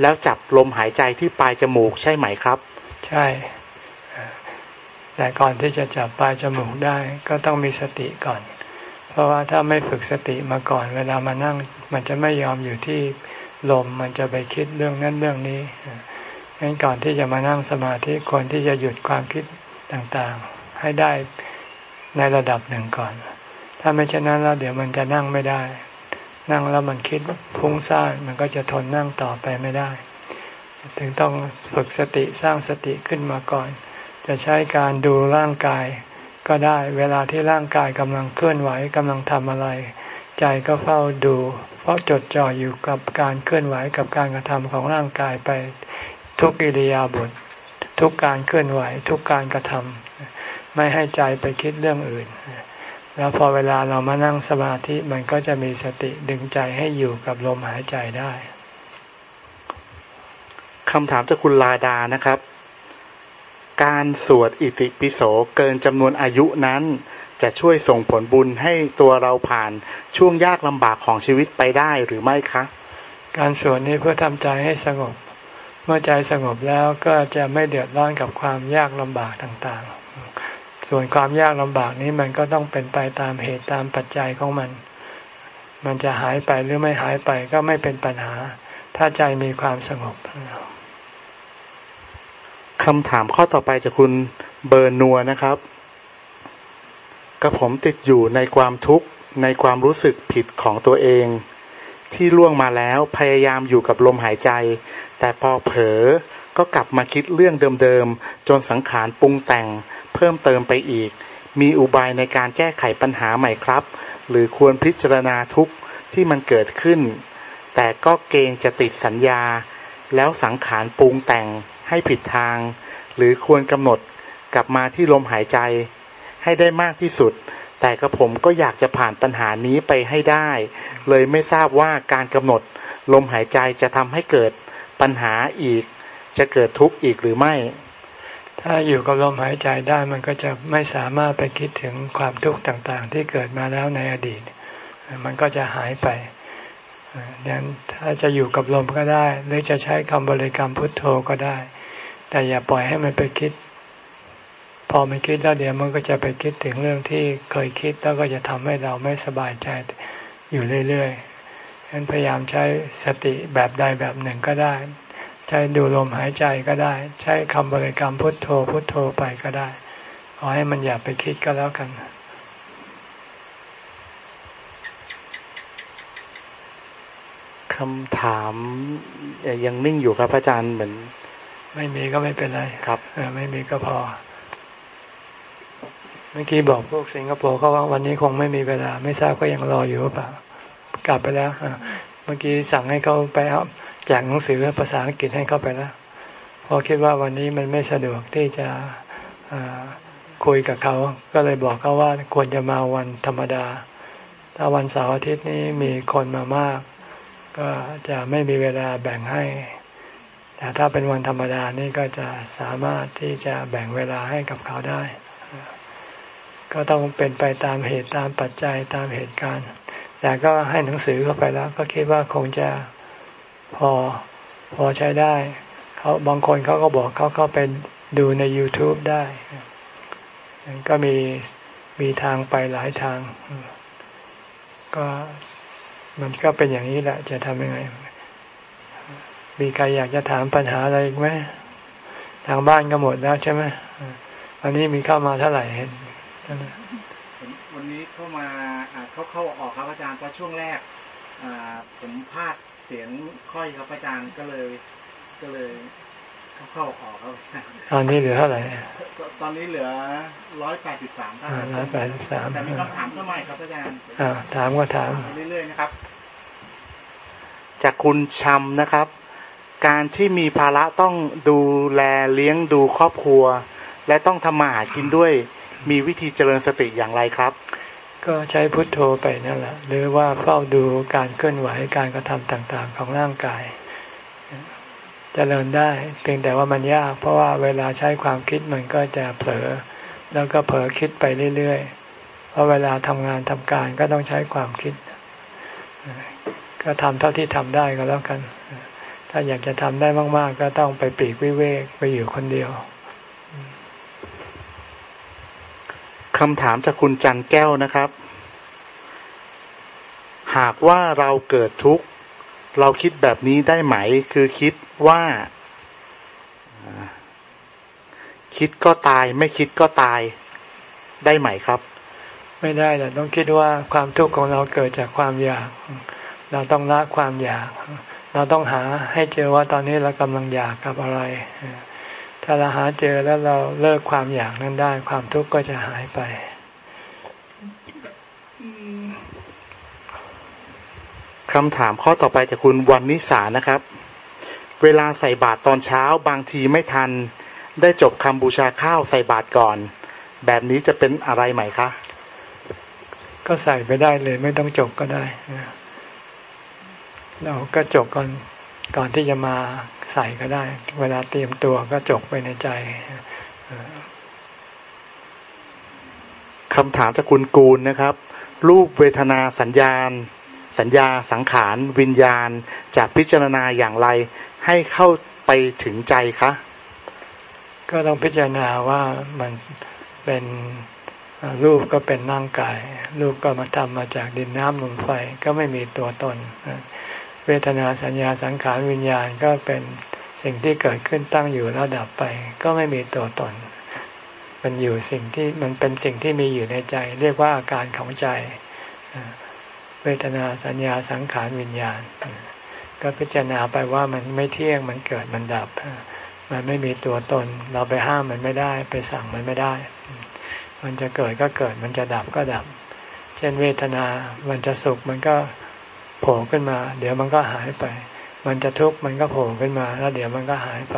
แล้วจับลมหายใจที่ปลายจมูกใช่ไหมครับ ใช่ แต่ก่อนที่จะจับปลายจมูกได้ก็ต้องมีสติก่อน เพราะว่าถ้าไม่ฝึกสติมาก่อน เวลามานั่ง มันจะไม่ยอมอยู่ที่ลมมันจะไปคิดเรื่องนั้นเรื่องนี้งั้นก่อนที่จะมานั่งสมาธิควรที่จะหยุดความคิดต่างๆ ให้ได้ในระดับหนึ่งก่อน ถ้าไม่เช่นนั้นแล้วเดี๋ยวมันจะนั่งไม่ได้ นั่งแล้วมันคิดพุ่งสร้างมันก็จะทนนั่งต่อไปไม่ได้ ถึงต้องฝึกสติสร้างสติขึ้นมาก่อน จะใช้การดูร่างกายก็ได้เวลาที่ร่างกายกำลังเคลื่อนไหวกำลังทำอะไร ใจก็เฝ้าดูเฝ้าะจดจ่ออยู่กับการเคลื่อนไหวกับการกระทำของร่างกายไปทุกอิริยาบถทุกการเคลื่อนไหวทุกการกระทำไม่ให้ใจไปคิดเรื่องอื่น แล้วพอเวลาเรามานั่งสมาธิมันก็จะมีสติดึงใจให้อยู่กับลมหายใจได้คำถามจากคุณลาดานะครับ การสวดอิติปิโสเกินจำนวนอายุนั้น จะช่วยส่งผลบุญให้ตัวเราผ่านช่วงยากลำบากของชีวิตไปได้หรือไม่คะ การสวดนี้เพื่อทำใจให้สงบ เมื่อใจสงบแล้วก็จะไม่เดือดร้อนกับความยากลำบากต่างๆ ส่วนความยากลำบากนี้มันก็ต้องเป็นไปตามเหตุตามปัจจัยของมัน มันจะหายไปหรือไม่หายไปก็ไม่เป็นปัญหา ถ้าใจมีความสงบ คำถามข้อต่อไปจากคุณเบอร์นัวนะครับกระผมติดอยู่ในความทุกข์ในความรู้สึกผิดของตัวเอง ที่ล่วงมาแล้วพยายามอยู่กับลมหายใจ แต่พอเผลอก็กลับมาคิดเรื่องเดิมๆ จนสังขารปรุงแต่ง เพิ่มเติมไปอีก มีอุบายในการแก้ไขปัญหาใหม่ครับ หรือควรพิจารณาทุกข์ที่มันเกิดขึ้น แต่ก็เกรงจะติดสัญญา แล้วสังขารปรุงแต่ง ให้ผิดทาง หรือควรกำหนดกลับมาที่ลมหายใจ ให้ได้มากที่สุด แต่กระผมก็อยากจะผ่านปัญหานี้ไปให้ได้ เลยไม่ทราบว่าการกำหนดลมหายใจจะทำให้เกิดปัญหาอีก จะเกิดทุกข์อีกหรือไม่ ถ้าอยู่กับลมหายใจได้มันก็จะไม่สามารถไปคิดถึงความทุกข์ต่างๆ ที่เกิดมาแล้วในอดีต มันก็จะหายไปดังนั้นถ้าจะอยู่กับลมก็ได้ หรือจะใช้คำบริกรรมพุทโธก็ได้ แต่อย่าปล่อยให้มันไปคิด พอมันคิดแล้วเดี๋ยวมันก็จะไปคิดถึงเรื่องที่เคยคิดแล้วก็จะทำให้เราไม่สบายใจอยู่เรื่อยๆฉะนั้นพยายามใช้สติแบบใดแบบหนึ่งก็ได้ ใช้ดูลมหายใจก็ได้ ใช้คำบริกรรมพุทโธพุทโธไปก็ได้ ขอให้มันอย่าไปคิดก็แล้วกันคำถามยังนิ่งอยู่ครับอาจารย์เหมือน ไม่มีก็ไม่เป็นไรครับไม่มีก็พอ เมื่อกี้บอกพวกสิงคโปร์เขาว่าวันนี้คงไม่มีเวลา ไม่ทราบก็ยังรออยู่หรือเปล่ากลับไปแล้วเมื่อกี้สั่งให้เขาไปเอาแจกหนังสือภาษาอังกฤษให้เขาไปแล้วเพราะคิดว่าวันนี้มันไม่สะดวกที่จะคุยกับเขา ก็เลยบอกเขาว่าควรจะมาวันธรรมดา ถ้าวันเสาร์อาทิตย์นี้มีคนมามาก ก็จะไม่มีเวลาแบ่งให้ แต่ถ้าเป็นวันธรรมดานี่ก็จะสามารถที่จะแบ่งเวลาให้กับเขาได้ ก็ต้องเป็นไปตามเหตุตามปัจจัยตามเหตุการณ์ แต่ก็ให้หนังสือเข้าไปแล้ว ก็คิดว่าคงจะพอพอใช้ได้เขาบางคนเขาก็บอกเขาเข้าไปดูใน YouTube ได้ ก็มีมีทางไปหลายทาง ก็มันก็เป็นอย่างนี้แหละ จะทำยังไง มีใครอยากจะถามปัญหาอะไรอีกไหมทางบ้านก็หมดแล้วใช่ไหมวันนี้มีเข้ามาเท่าไหร่เห็นวันนี้เข้ามาเข้าเข้าออกครับอาจารย์เพราะช่วงแรกผมพลาดเสียงค่อยครับอาจารย์ก็เลย ก็เลยเข้าออกครับตอนนี้เหลือเท่าไหร่ ตอนนี้เหลือร้อยแปดสิบสามท่านร้อยแปดสิบสามแต่มีคำถามเข้ามาครับอาจารย์อ่าถามก็ถามเรื่อยๆนะครับ จากคุณชำนะครับ การที่มีภาระต้องดูแลเลี้ยงดูครอบครัว และต้องทำมาหากินด้วย มีวิธีเจริญสติอย่างไรครับ ก็ใช้พุทโธไปนั่นแหละ หรือว่าเฝ้าดูการเคลื่อนไหวการกระทำต่างๆ ของร่างกายจริญได้เพียงแต่ว่ามันยาก เพราะว่าเวลาใช้ความคิดมันก็จะเผลอ แล้วก็เผลอคิดไปเรื่อยๆเพราะเวลาทำงานทำการก็ต้องใช้ความคิด ก็ทำเท่าที่ทำได้ก็แล้วกัน ถ้าอยากจะทำได้มาก ๆ ก็ต้องไปปีกวิเวกไปอยู่คนเดียวคำถามจากคุณจันแก้วนะครับ หากว่าเราเกิดทุกข์ เราคิดแบบนี้ได้ไหม คือคิดว่า คิดก็ตาย ไม่คิดก็ตายได้ไหมครับ ไม่ได้แต่ต้องคิดว่าความทุกข์ของเราเกิดจากความอยาก เราต้องละความอยาก เราต้องหาให้เจอว่าตอนนี้เรากำลังอยากกับอะไร ถ้าเราหาเจอแล้วเราเลิกความอยากนั้นได้ ความทุกข์ก็จะหายไปคำถามข้อต่อไปจากคุณวันนิสานะครับ เวลาใส่บาตรตอนเช้าบางทีไม่ทัน ได้จบคำบูชาข้าวใส่บาตรก่อน แบบนี้จะเป็นอะไรไหมคะ ก็ใส่ไปได้เลยไม่ต้องจบก็ได้ เราก็จบก่อนก่อนที่จะมาใส่ก็ได้ เวลาเตรียมตัวก็จบไปในใจคำถามจากคุณกูลนะครับ รูปเวทนาสัญญาณ สัญญาสังขาร วิญญาณจะพิจารณาอย่างไร ให้เข้าไปถึงใจคะก็ต้องพิจารณาว่ามันเป็นรูปก็เป็นร่างกาย รูปก็มาทำมาจากดินน้ำลมไฟก็ไม่มีตัวตน เวทนาสัญญาสังขารวิญญาณก็เป็นสิ่งที่เกิดขึ้นตั้งอยู่แล้วดับไป ก็ไม่มีตัวตน มันอยู่สิ่งที่มันเป็นสิ่งที่มีอยู่ในใจ เรียกว่าอาการของใจ เวทนาสัญญาสังขารวิญญาณ ก็พิจารณาไปว่ามันไม่เที่ยงมันเกิดมันดับ มันไม่มีตัวตน เราไปห้ามมันไม่ได้ ไปสั่งมันไม่ได้ มันจะเกิดก็เกิดมันจะดับก็ดับ เช่นเวทนา มันจะสุขมันก็ โผล่ขึ้นมา เดี๋ยวมันก็หายไป มันจะทุกข์มันก็โผล่ขึ้นมา แล้วเดี๋ยวมันก็หายไป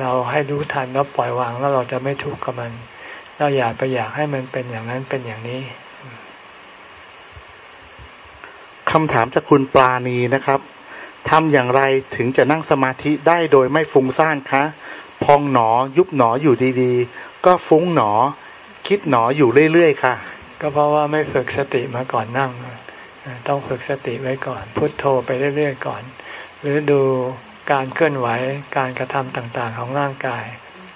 เราให้รู้ทันแล้วปล่อยวางแล้วเราจะไม่ทุกข์กับมัน เราอยากไปอยากให้มันเป็นอย่างนั้นเป็นอย่างนี้คำถามจากคุณปลาณีนะครับทำอย่างไรถึงจะนั่งสมาธิได้โดยไม่ฟุ้งซ่านคะ พองหนอยุบหนออยู่ดีๆ ก็ฟุ้งหนอ คิดหนออยู่เรื่อยๆ ค่ะ ก็เพราะว่าไม่ฝึกสติมาก่อนนั่ง ต้องฝึกสติไว้ก่อน พุทโธไปเรื่อยๆก่อน หรือดูการเคลื่อนไหวการกระทำต่างๆ ของร่างกาย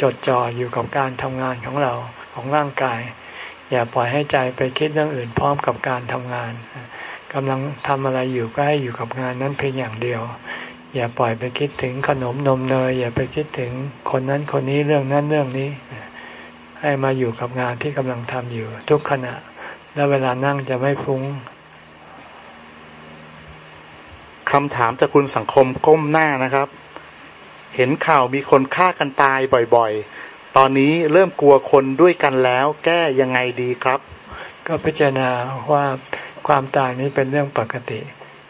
จดจ่ออยู่กับการทำงานของเราของร่างกาย อย่าปล่อยให้ใจไปคิดเรื่องอื่นพร้อมกับการทำงานกำลังทำอะไรอยู่ก็ให้อยู่กับงานนั้นเพียงอย่างเดียว อย่าปล่อยไปคิดถึงขนมนมเนยอย่าไปคิดถึงคนนั้นคนนี้เรื่องนั้นเรื่องนี้ ให้มาอยู่กับงานที่กำลังทำอยู่ทุกขณะ แล้วเวลานั่งจะไม่ฟุ้ง คำถามจากคุณสังคมก้มหน้านะครับ เห็นข่าวมีคนฆ่ากันตายบ่อยๆ ตอนนี้เริ่มกลัวคนด้วยกันแล้ว แก้ยังไงดีครับ ก็พิจารณาว่าความตายนี้เป็นเรื่องปกติ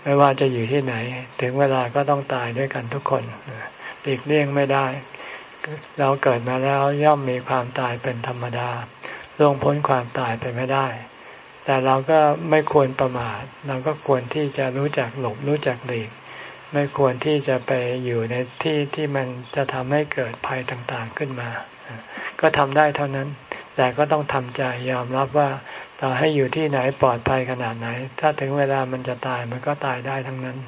ไม่ว่าจะอยู่ที่ไหน ถึงเวลาก็ต้องตายด้วยกันทุกคนหลีกเลี่ยงไม่ได้ เราเกิดมาแล้วย่อมมีความตายเป็นธรรมดาล่วงพ้นความตายไปไม่ได้ แต่เราก็ไม่ควรประมาท เราก็ควรที่จะรู้จักหลบรู้จักหลีก ไม่ควรที่จะไปอยู่ในที่ที่มันจะทำให้เกิดภัยต่างๆขึ้นมา ก็ทำได้เท่านั้น แต่ก็ต้องทำใจยอมรับว่าต่อให้อยู่ที่ไหนปลอดภัยขนาดไหน ถ้าถึงเวลามันจะตายมันก็ตายได้ทั้งนั้น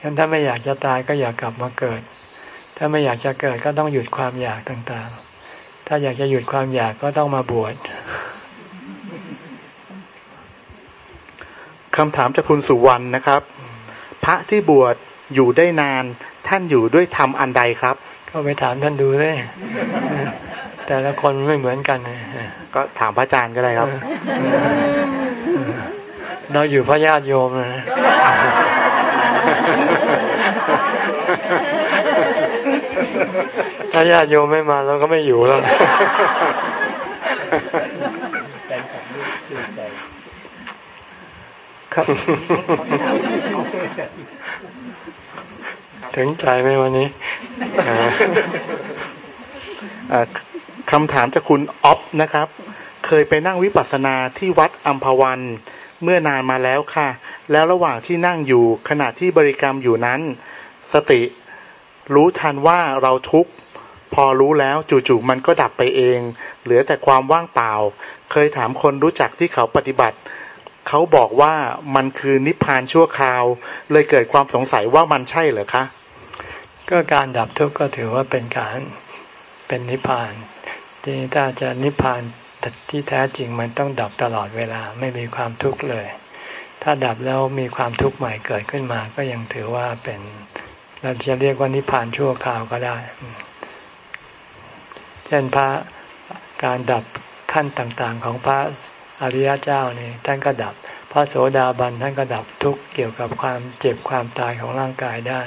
งั้นถ้าไม่อยากจะตายก็อย่ากกลับมาเกิด ถ้าไม่อยากจะเกิดก็ต้องหยุดความอยากต่างๆ ถ้าอยากจะหยุดความอยากก็ต้องมาบวช คำถามจากคุณสุวรรณนะครับ พระที่บวชอยู่ได้นาน ท่านอยู่ด้วยธรรมอันใดครับ ก็ไปถามท่านดูเลยแต่ละคนไม่เหมือนกันก็ถามพระอาจารย์ก็ได้ครับ เราอยู่พระญาติโยมนะถ้าญาติโยมไม่มาเราก็ไม่อยู่แล้ว ครับ ถึงใจไหมวันนี้คำถามจากคุณออฟนะครับ เคยไปนั่งวิปัสสนาที่วัดอัมพวันเมื่อนานมาแล้วค่ะ แล้วระหว่างที่นั่งอยู่ขณะที่บริกรรมอยู่นั้น สติ รู้ทันว่าเราทุกข์พอรู้แล้วจู่ๆมันก็ดับไปเอง เหลือแต่ความว่างเปล่า เคยถามคนรู้จักที่เขาปฏิบัติ เขาบอกว่ามันคือนิพพานชั่วคราว เลยเกิดความสงสัยว่ามันใช่เหรอคะ ก็การดับทุกข์ก็ถือว่าเป็นการเป็นนิพพานทีนี้ถ้าจะนิพพานที่แท้จริงมันต้องดับตลอดเวลาไม่มีความทุกข์เลย ถ้าดับแล้วมีความทุกข์ใหม่เกิดขึ้นมาก็ยังถือว่าเป็นเราจะเรียกว่านิพพานชั่วคราวก็ได้ เช่นพระการดับขั้นต่างๆของพระ อริยเจ้านี่ท่านก็ดับ พระโสดาบันท่านก็ดับทุกข์เกี่ยวกับความเจ็บความตายของร่างกายได้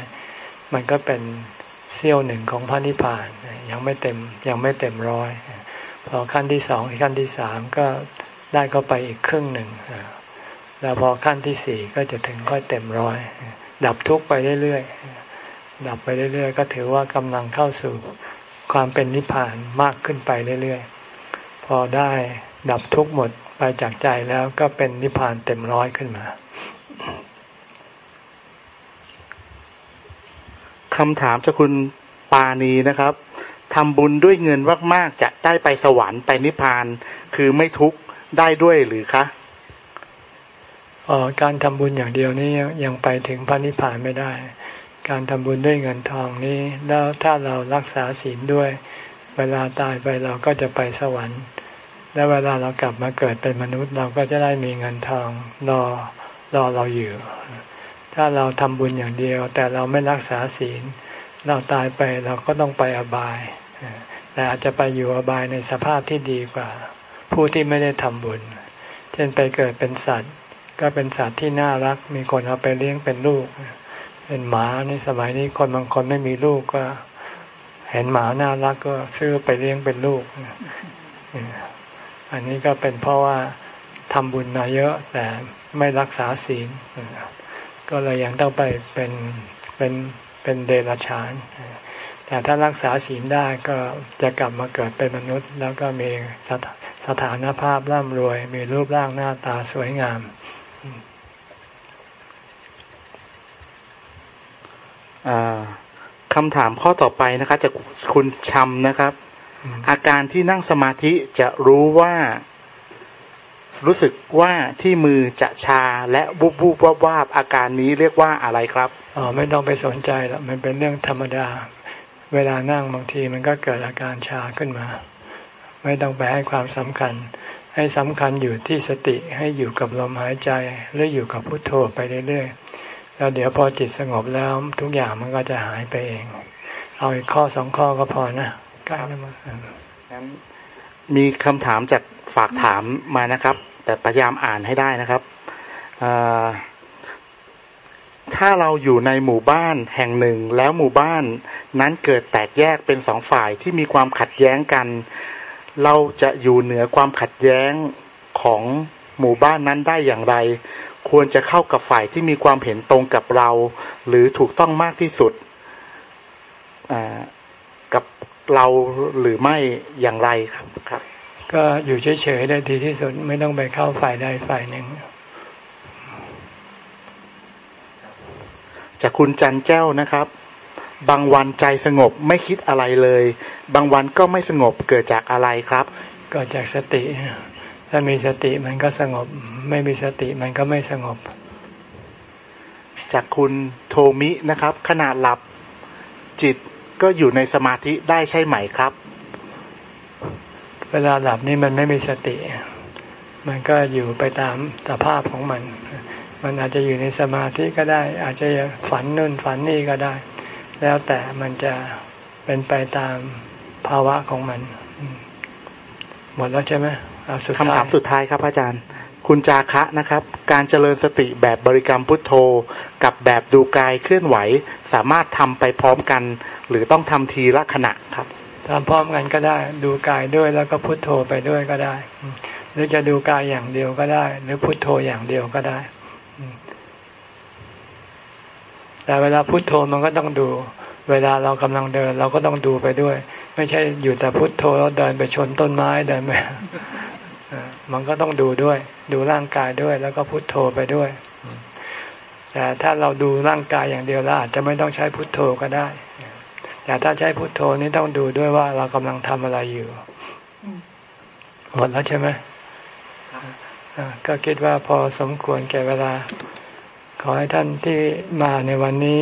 มันก็เป็นเสี้ยวหนึ่งของพระนิพพานยังไม่เต็มยังไม่เต็มร้อยพอขั้นที่สองขั้นที่สามก็ได้ก็ไปอีกครึ่งหนึ่งแล้วพอขั้นที่สี่ก็จะถึงค่อยเต็มร้อย ดับทุกไปเรื่อยๆดับไปเรื่อยๆ ก็ถือว่ากำลังเข้าสู่ความเป็นนิพพานมากขึ้นไปเรื่อยๆ พอได้ ดับทุกหมดไปจากใจแล้วก็เป็นนิพพานเต็มร้อยขึ้นมาคำถามจากคุณปานีนะครับทำบุญด้วยเงินมากๆจะได้ไปสวรรค์ไปนิพพาน คือไม่ทุกข์ได้ด้วยหรือคะอ๋อการทำบุญอย่างเดียวนี้ยังไปถึงพระนิพพานไม่ได้ การทำบุญด้วยเงินทองนี้ แล้วถ้าเรารักษาศีลด้วย เวลาตายไปเราก็จะไปสวรรค์ และเวลาเรากลับมาเกิดเป็นมนุษย์เราก็จะได้มีเงินทองรอรอเราอยู่ ถ้าเราทำบุญอย่างเดียว แต่เราไม่รักษาศีล เราตายไปเราก็ต้องไปอบาย แต่อาจจะไปอยู่อบายในสภาพที่ดีกว่า ผู้ที่ไม่ได้ทำบุญ เช่นไปเกิดเป็นสัตว์ ก็เป็นสัตว์ที่น่ารัก มีคนเอาไปเลี้ยงเป็นลูก เป็นหมาในสมัยนี้คนบางคนไม่มีลูกก็ เห็นหมาน่ารักก็ซื้อไปเลี้ยงเป็นลูก อันนี้ก็เป็นเพราะว่าทำบุญมาเยอะแต่ไม่รักษาศีล ก็เลยยังต้องไปเป็นเป็นเป็นเดรัจฉาน แต่ถ้ารักษาศีลได้ก็จะกลับมาเกิดเป็นมนุษย์ แล้วก็มีสถสถานภาพร่ำรวย มีรูปร่างหน้าตาสวยงาม คำถามข้อต่อไปนะคะจากคุณชำนะครับ อาการที่นั่งสมาธิจะรู้ว่า รู้สึกว่าที่มือจะชาและบุบบุบวาบอาการนี้เรียกว่าอะไรครับอ๋อไม่ต้องไปสนใจหรอกมันเป็นเรื่องธรรมดา เวลานั่งบางทีมันก็เกิดอาการชาขึ้นมา ไม่ต้องไปให้ความสำคัญ ให้สำคัญอยู่ที่สติให้อยู่กับลมหายใจหรืออยู่กับพุทโธไปเรื่อยๆแล้วเดี๋ยวพอจิตสงบแล้วทุกอย่างมันก็จะหายไปเอง เอาอีกข้อสองข้อก็พอนะ ใกล้แล้วมั้งมีคำถามจากฝากถามมานะครับ แต่พยายามอ่านให้ได้นะครับถ้าเราอยู่ในหมู่บ้านแห่งหนึ่ง แล้วหมู่บ้านนั้นเกิดแตกแยกเป็นสองฝ่ายที่มีความขัดแย้งกัน เราจะอยู่เหนือความขัดแย้งของหมู่บ้านนั้นได้อย่างไร ควรจะเข้ากับฝ่ายที่มีความเห็นตรงกับเรา หรือถูกต้องมากที่สุดอ่า เราหรือไม่อย่างไรครับครับ ก็อยู่เฉยๆได้ดีที่สุดไม่ต้องไปเข้าฝ่ายใดฝ่ายหนึ่งจากคุณจันแก้วนะครับ บางวันใจสงบไม่คิดอะไรเลย บางวันก็ไม่สงบเกิดจากอะไรครับก็จากสติ ถ้ามีสติมันก็สงบ ไม่มีสติมันก็ไม่สงบ จากคุณโทมินะครับ ขณะหลับจิต ก็อยู่ในสมาธิได้ใช่ไหมครับ เวลาหลับนี่มันไม่มีสติ มันก็อยู่ไปตามสภาพของมัน มันอาจจะอยู่ในสมาธิก็ได้ อาจจะฝันนู่นฝันนี่ก็ได้ แล้วแต่มันจะเป็นไปตามภาวะของมันอืมหมดแล้วใช่ไหมเอาสุดคำท้าถายมสุดท้ายครับอาจารย์ คุณจาคะนะครับ การเจริญสติแบบบริกรรมพุทโธ กับแบบดูกายเคลื่อนไหว สามารถทำไปพร้อมกัน หรือต้องทำทีละขณะครับทำพร้อมกันก็ได้ ดูกายด้วยแล้วก็พุทโธไปด้วยก็ได้ หรือจะดูกายอย่างเดียวก็ได้ หรือพุทโธอย่างเดียวก็ได้ แต่เวลาพุทโธมันก็ต้องดู เวลาเรากำลังเดิน เราก็ต้องดูไปด้วย ไม่ใช่อยู่แต่พุทโธแล้วเดินไปชนต้นไม้เดินไปมันก็ต้องดูด้วย ดูร่างกายด้วย แล้วก็พุทโธไปด้วยแต่ถ้าเราดูร่างกายอย่างเดียวแล้วอาจจะไม่ต้องใช้พุทโธก็ได้ แต่ถ้าใช้พุทโธนี่ต้องดูด้วยว่าเรากำลังทำอะไรอยู่หมดแล้วใช่ไหมอ่าก็คิดว่าพอสมควรแก่เวลา ขอให้ท่านที่มาในวันนี้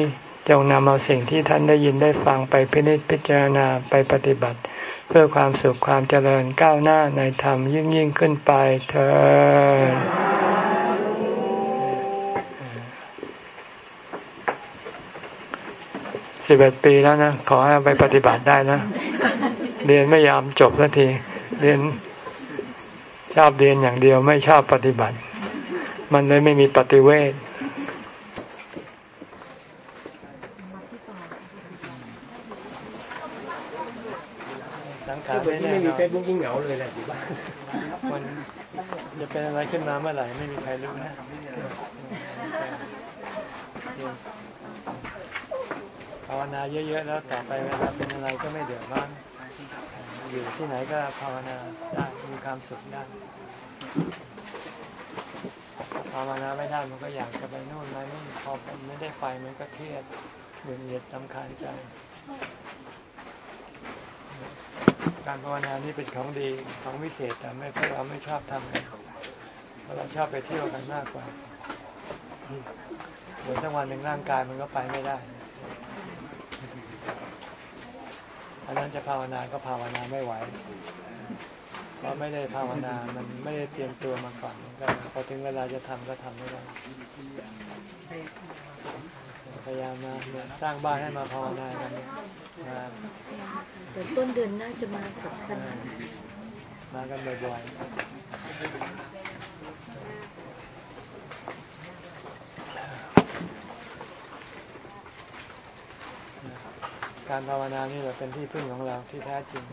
จงนำเอาสิ่งที่ท่านได้ยินได้ฟังไปพินิจพิจารณาไปปฏิบัติ เพื่อความสุขความเจริญก้าวหน้าในธรรมยิ่งยิ่งขึ้นไปเธอ สิบเอ็ดปีแล้วนะ ขอให้ไปปฏิบัติได้นะ เรียนไม่ยอมจบสักที เรียนชอบเรียนอย่างเดียวไม่ชอบปฏิบัติ มันเลยไม่มีปฏิเวทสังขารถ้าเกิดไม่ที่แน่ไม่มีนอนเฟซบุ๊กยิ่งเหงาเลยแหละอยู่บ้านมันจะเป็นอะไรขึ้นมาเมื่อไหร่ไม่มีใครรู้นะ ภาวนาเยอะๆแล้วต่อไปเวลาเป็นอะไรก็ไม่เดือดร้อนอยู่ที่ไหนก็ภาวนาได้มีความสุขได้ภาวนาไม่ได้มันก็อยากจะไปนู่นไปนี่พอไม่ได้ไปมันก็เครียดหงุดหงิดตำคาญใจ การภาวนานี่เป็นของดีของวิเศษแต่ไม่พราะเราไม่ชอบทำกันเพราะเราชอบไปเที่ยวกันมากกว่าเดี๋ยวสักวันหนึ่งร่างกายมันก็ไปไม่ได้ อันนั้นจะภาวนาก็ภาวนาไม่ไหวเพราะไม่ได้ภาวนามันไม่ได้เตรียมตัวมาก่อนมันก็พอถึงเวลาจะทำก็ทำไม่ได้พยายามมาเนี่ยสร้างบ้านให้มาภาวนากันเนี่ยมาเดี๋ยวต้นเดือนน่าจะมากับคณะมากันบ่อยๆ การภาวนานี่แหละเป็นที่พึ่งของเราที่แท้จริง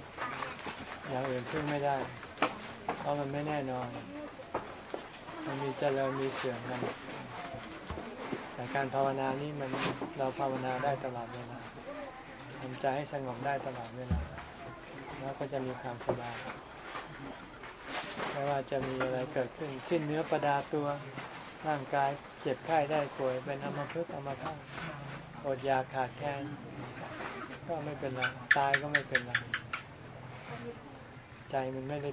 อย่างอื่นพึ่งไม่ได้ เพราะมันไม่แน่นอน มันมีเจริญมีเสื่อมกันแต่การภาวนานี่มันเราภาวนาได้ตลอดเวลาทำใจให้สงบได้ตลอดเวลาแล้วก็จะมีความสบายไม่ว่าจะมีอะไรเกิดขึ้น สิ้นเนื้อประดาตัวร่างกายเจ็บไข้ได้ป่วยเป็นอมพฤกอมพาตอดยาขาดแคลน ก็ไม่เป็นไรตายก็ไม่เป็นไรใจมันไม่ได้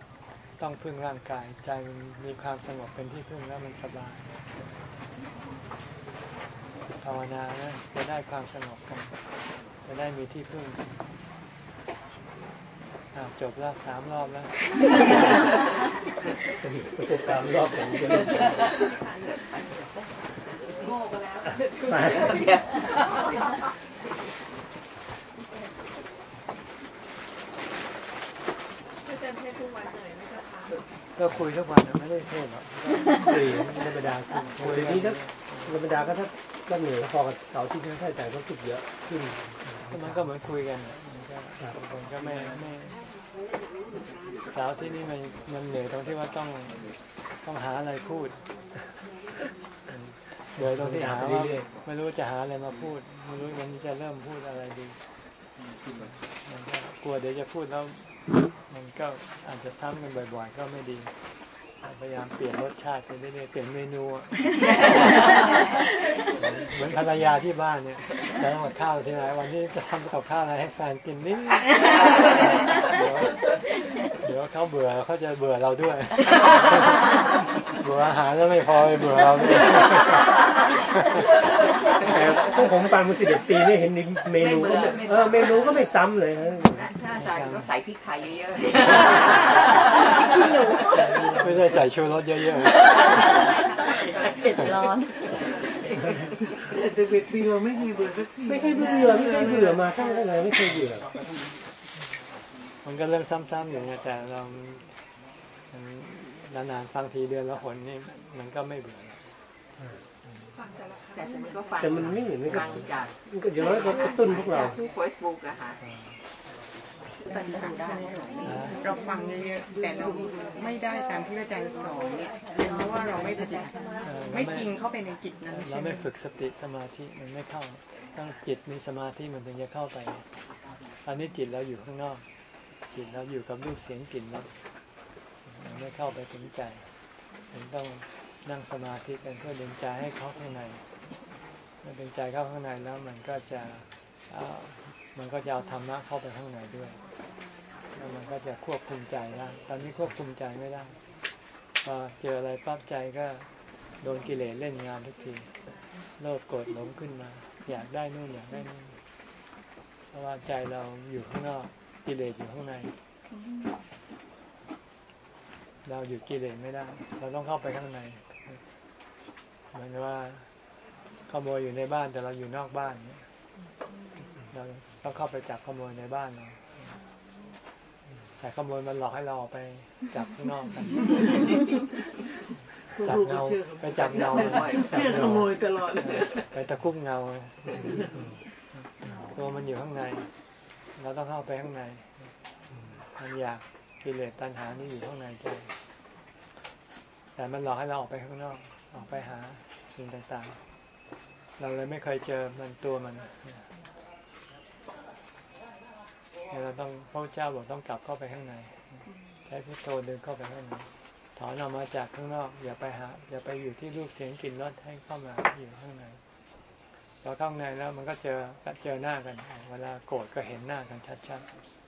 ต้องพึ่งร่างกาย ใจมันมีความสงบเป็นที่พึ่งแล้วมันสบายภาวนานะจะได้ความสงบกันจะได้มีที่พึ่งอะจบแล้วสามรอบแล้วสามรอบผมจะ ก็คุยทุกวันนะไม่ได้เทศหรอกคุยธรรมดาคุยเดี๋ยวนี้สักธรรมดาก็ถ้าก็เหนื่อยพอกับเสาร์อาที่นี่ท่านอาจารย์ก็รู้สึกเยอะขึ้นก็มันก็เหมือนคุยกันอะมันก็มันก็ไม่ไม่สาวที่นี่มันมันเหนื่อยตรงที่ว่าต้องต้องหาอะไรพูดเหนื่อยตรงที่หาว่าไม่รู้จะหาอะไรมาพูดไม่รู้วันนี้จะเริ่มพูดอะไรดีมันก็กลัวเดี๋ยวจะพูดแล้ว มันก็อาจจะซ้ำกันบ่อย ๆ ก็ไม่ดีพยายามเปลี่ยนรสชาติไปเรื่อยๆเปลี่ยนเมนูอะเหมือนภรรยาที่บ้านเนี่ยจะทำกับข้าวทีไรวันนี้จะทำกับข้าวอะไรให้แฟนกินนี่เดี๋ยวเดี๋ยวเขาเบื่อเขาจะเบื่อเราด้วยเบื่ออาหารแล้วไม่พอไปเบื่อเราด้วยแต่พวกผมฟังมาสิบเอ็ดปีนี่เห็นเมนูก็ไม่เออเมนูก็ไม่ซ้ำเลยฮะถ้าอา จารย์ก็ใส่พริกไทยเยอะไม่ได้ใส่ชูรสเยอะเผ็ดร้อนแต่เด็กปีเราไม่มีเบื่อสักทีไม่เคยเบื่อไม่เคยเบื่อมาทั้งนั้นเลยไม่เคยเบื่อๆมันก็เริ่มซ้ำๆอยู่ไงแต่เรามันนานๆฟังทีเดือนละหนนี่มันก็ไม่เบื่อแต่ฉันก็ฟังแต่มันไม่เห็นมันก็ฟังจากมันก็อย่างน้อยก็กระตุ้นพวกเราทุกเฟซบุ๊กอะค่ะเป็นไปได้เราฟังเยอะๆแต่เราไม่ได้ตามที่อาจารย์สอนเนี่ยเป็นเพราะว่าเราไม่ปฏิบัติเออไม่จริงเข้าไปในจิตนั้นเราใช่ไหมไม่ฝึกสติสมาธิมันไม่เข้าต้องจิตมีสมาธิมันถึงจะเข้าไปตอนนี้จิตเราอยู่ข้างนอก จิตเราอยู่กับรูปเสียงกลิ่นรสมันไม่เข้าไปถึงใจมันต้องนั่งสมาธิกันเพื่อดึงใจให้เข้าข้างในเมื่อดึงใจเข้าข้างในแล้วมันก็จะเอามันก็จะเอาธรรมะเข้าไปข้างในด้วยแล้ว มันก็จะควบคุมใจได้ตอนนี้ควบคุมใจไม่ได้พอเจออะไรปั๊บใจก็โดนกิเลสเล่นงานทุกทีโลภโกรธหลงขึ้นมา อยากได้นู่นอยากได้นี่เพราะว่าใจเราอยู่ข้างนอกกิเลสอยู่ข้างใน เราหยุดกิเลสไม่ได้ เราต้องเข้าไปข้างในเหมือนว่าขโมยอยู่ในบ้านแต่เราอยู่นอกบ้านเนี่ยเราต้องเข้าไปจับขโมยในบ้านเรา แต่ขโมยมันหลอกให้เราออกไปจับข้างนอกกันจับเงาไปจับเงาจับเชื่อขเงาโมยตลอดไปตะคุ่มเงาตัวมันอยู่ข้างใน เราต้องเข้าไปข้างในมันอยากกิเลสตัณหานี่อยู่ข้างในใจแต่มันหลอกให้เราออกไปข้างนอก ออกไปหาสิ่งต่างๆ เราเลยไม่เคยเจอมันตัวมัน เราต้องพระเจ้าบอกต้องกลับเข้าไปข้างใน ใช้พุทโธเดินเข้าไปข้างในถอนออกมาจากข้างนอก อย่าไปหา อย่าไปอยู่ที่รูปเสียงกลิ่นรสให้เข้ามาอยู่ข้างในพอเข้าข้างในแล้วมันก็เจอเจอหน้ากัน เวลาโกรธก็เห็นหน้ากันชัด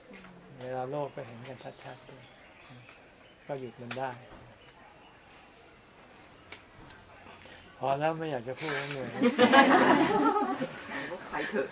ๆ เวลาโลภก็เห็นกันชัดๆด้วยก็หยุดมันได้ พอแล้วไม่อยากจะพูดแล้วเหนื่อยใครเถอะ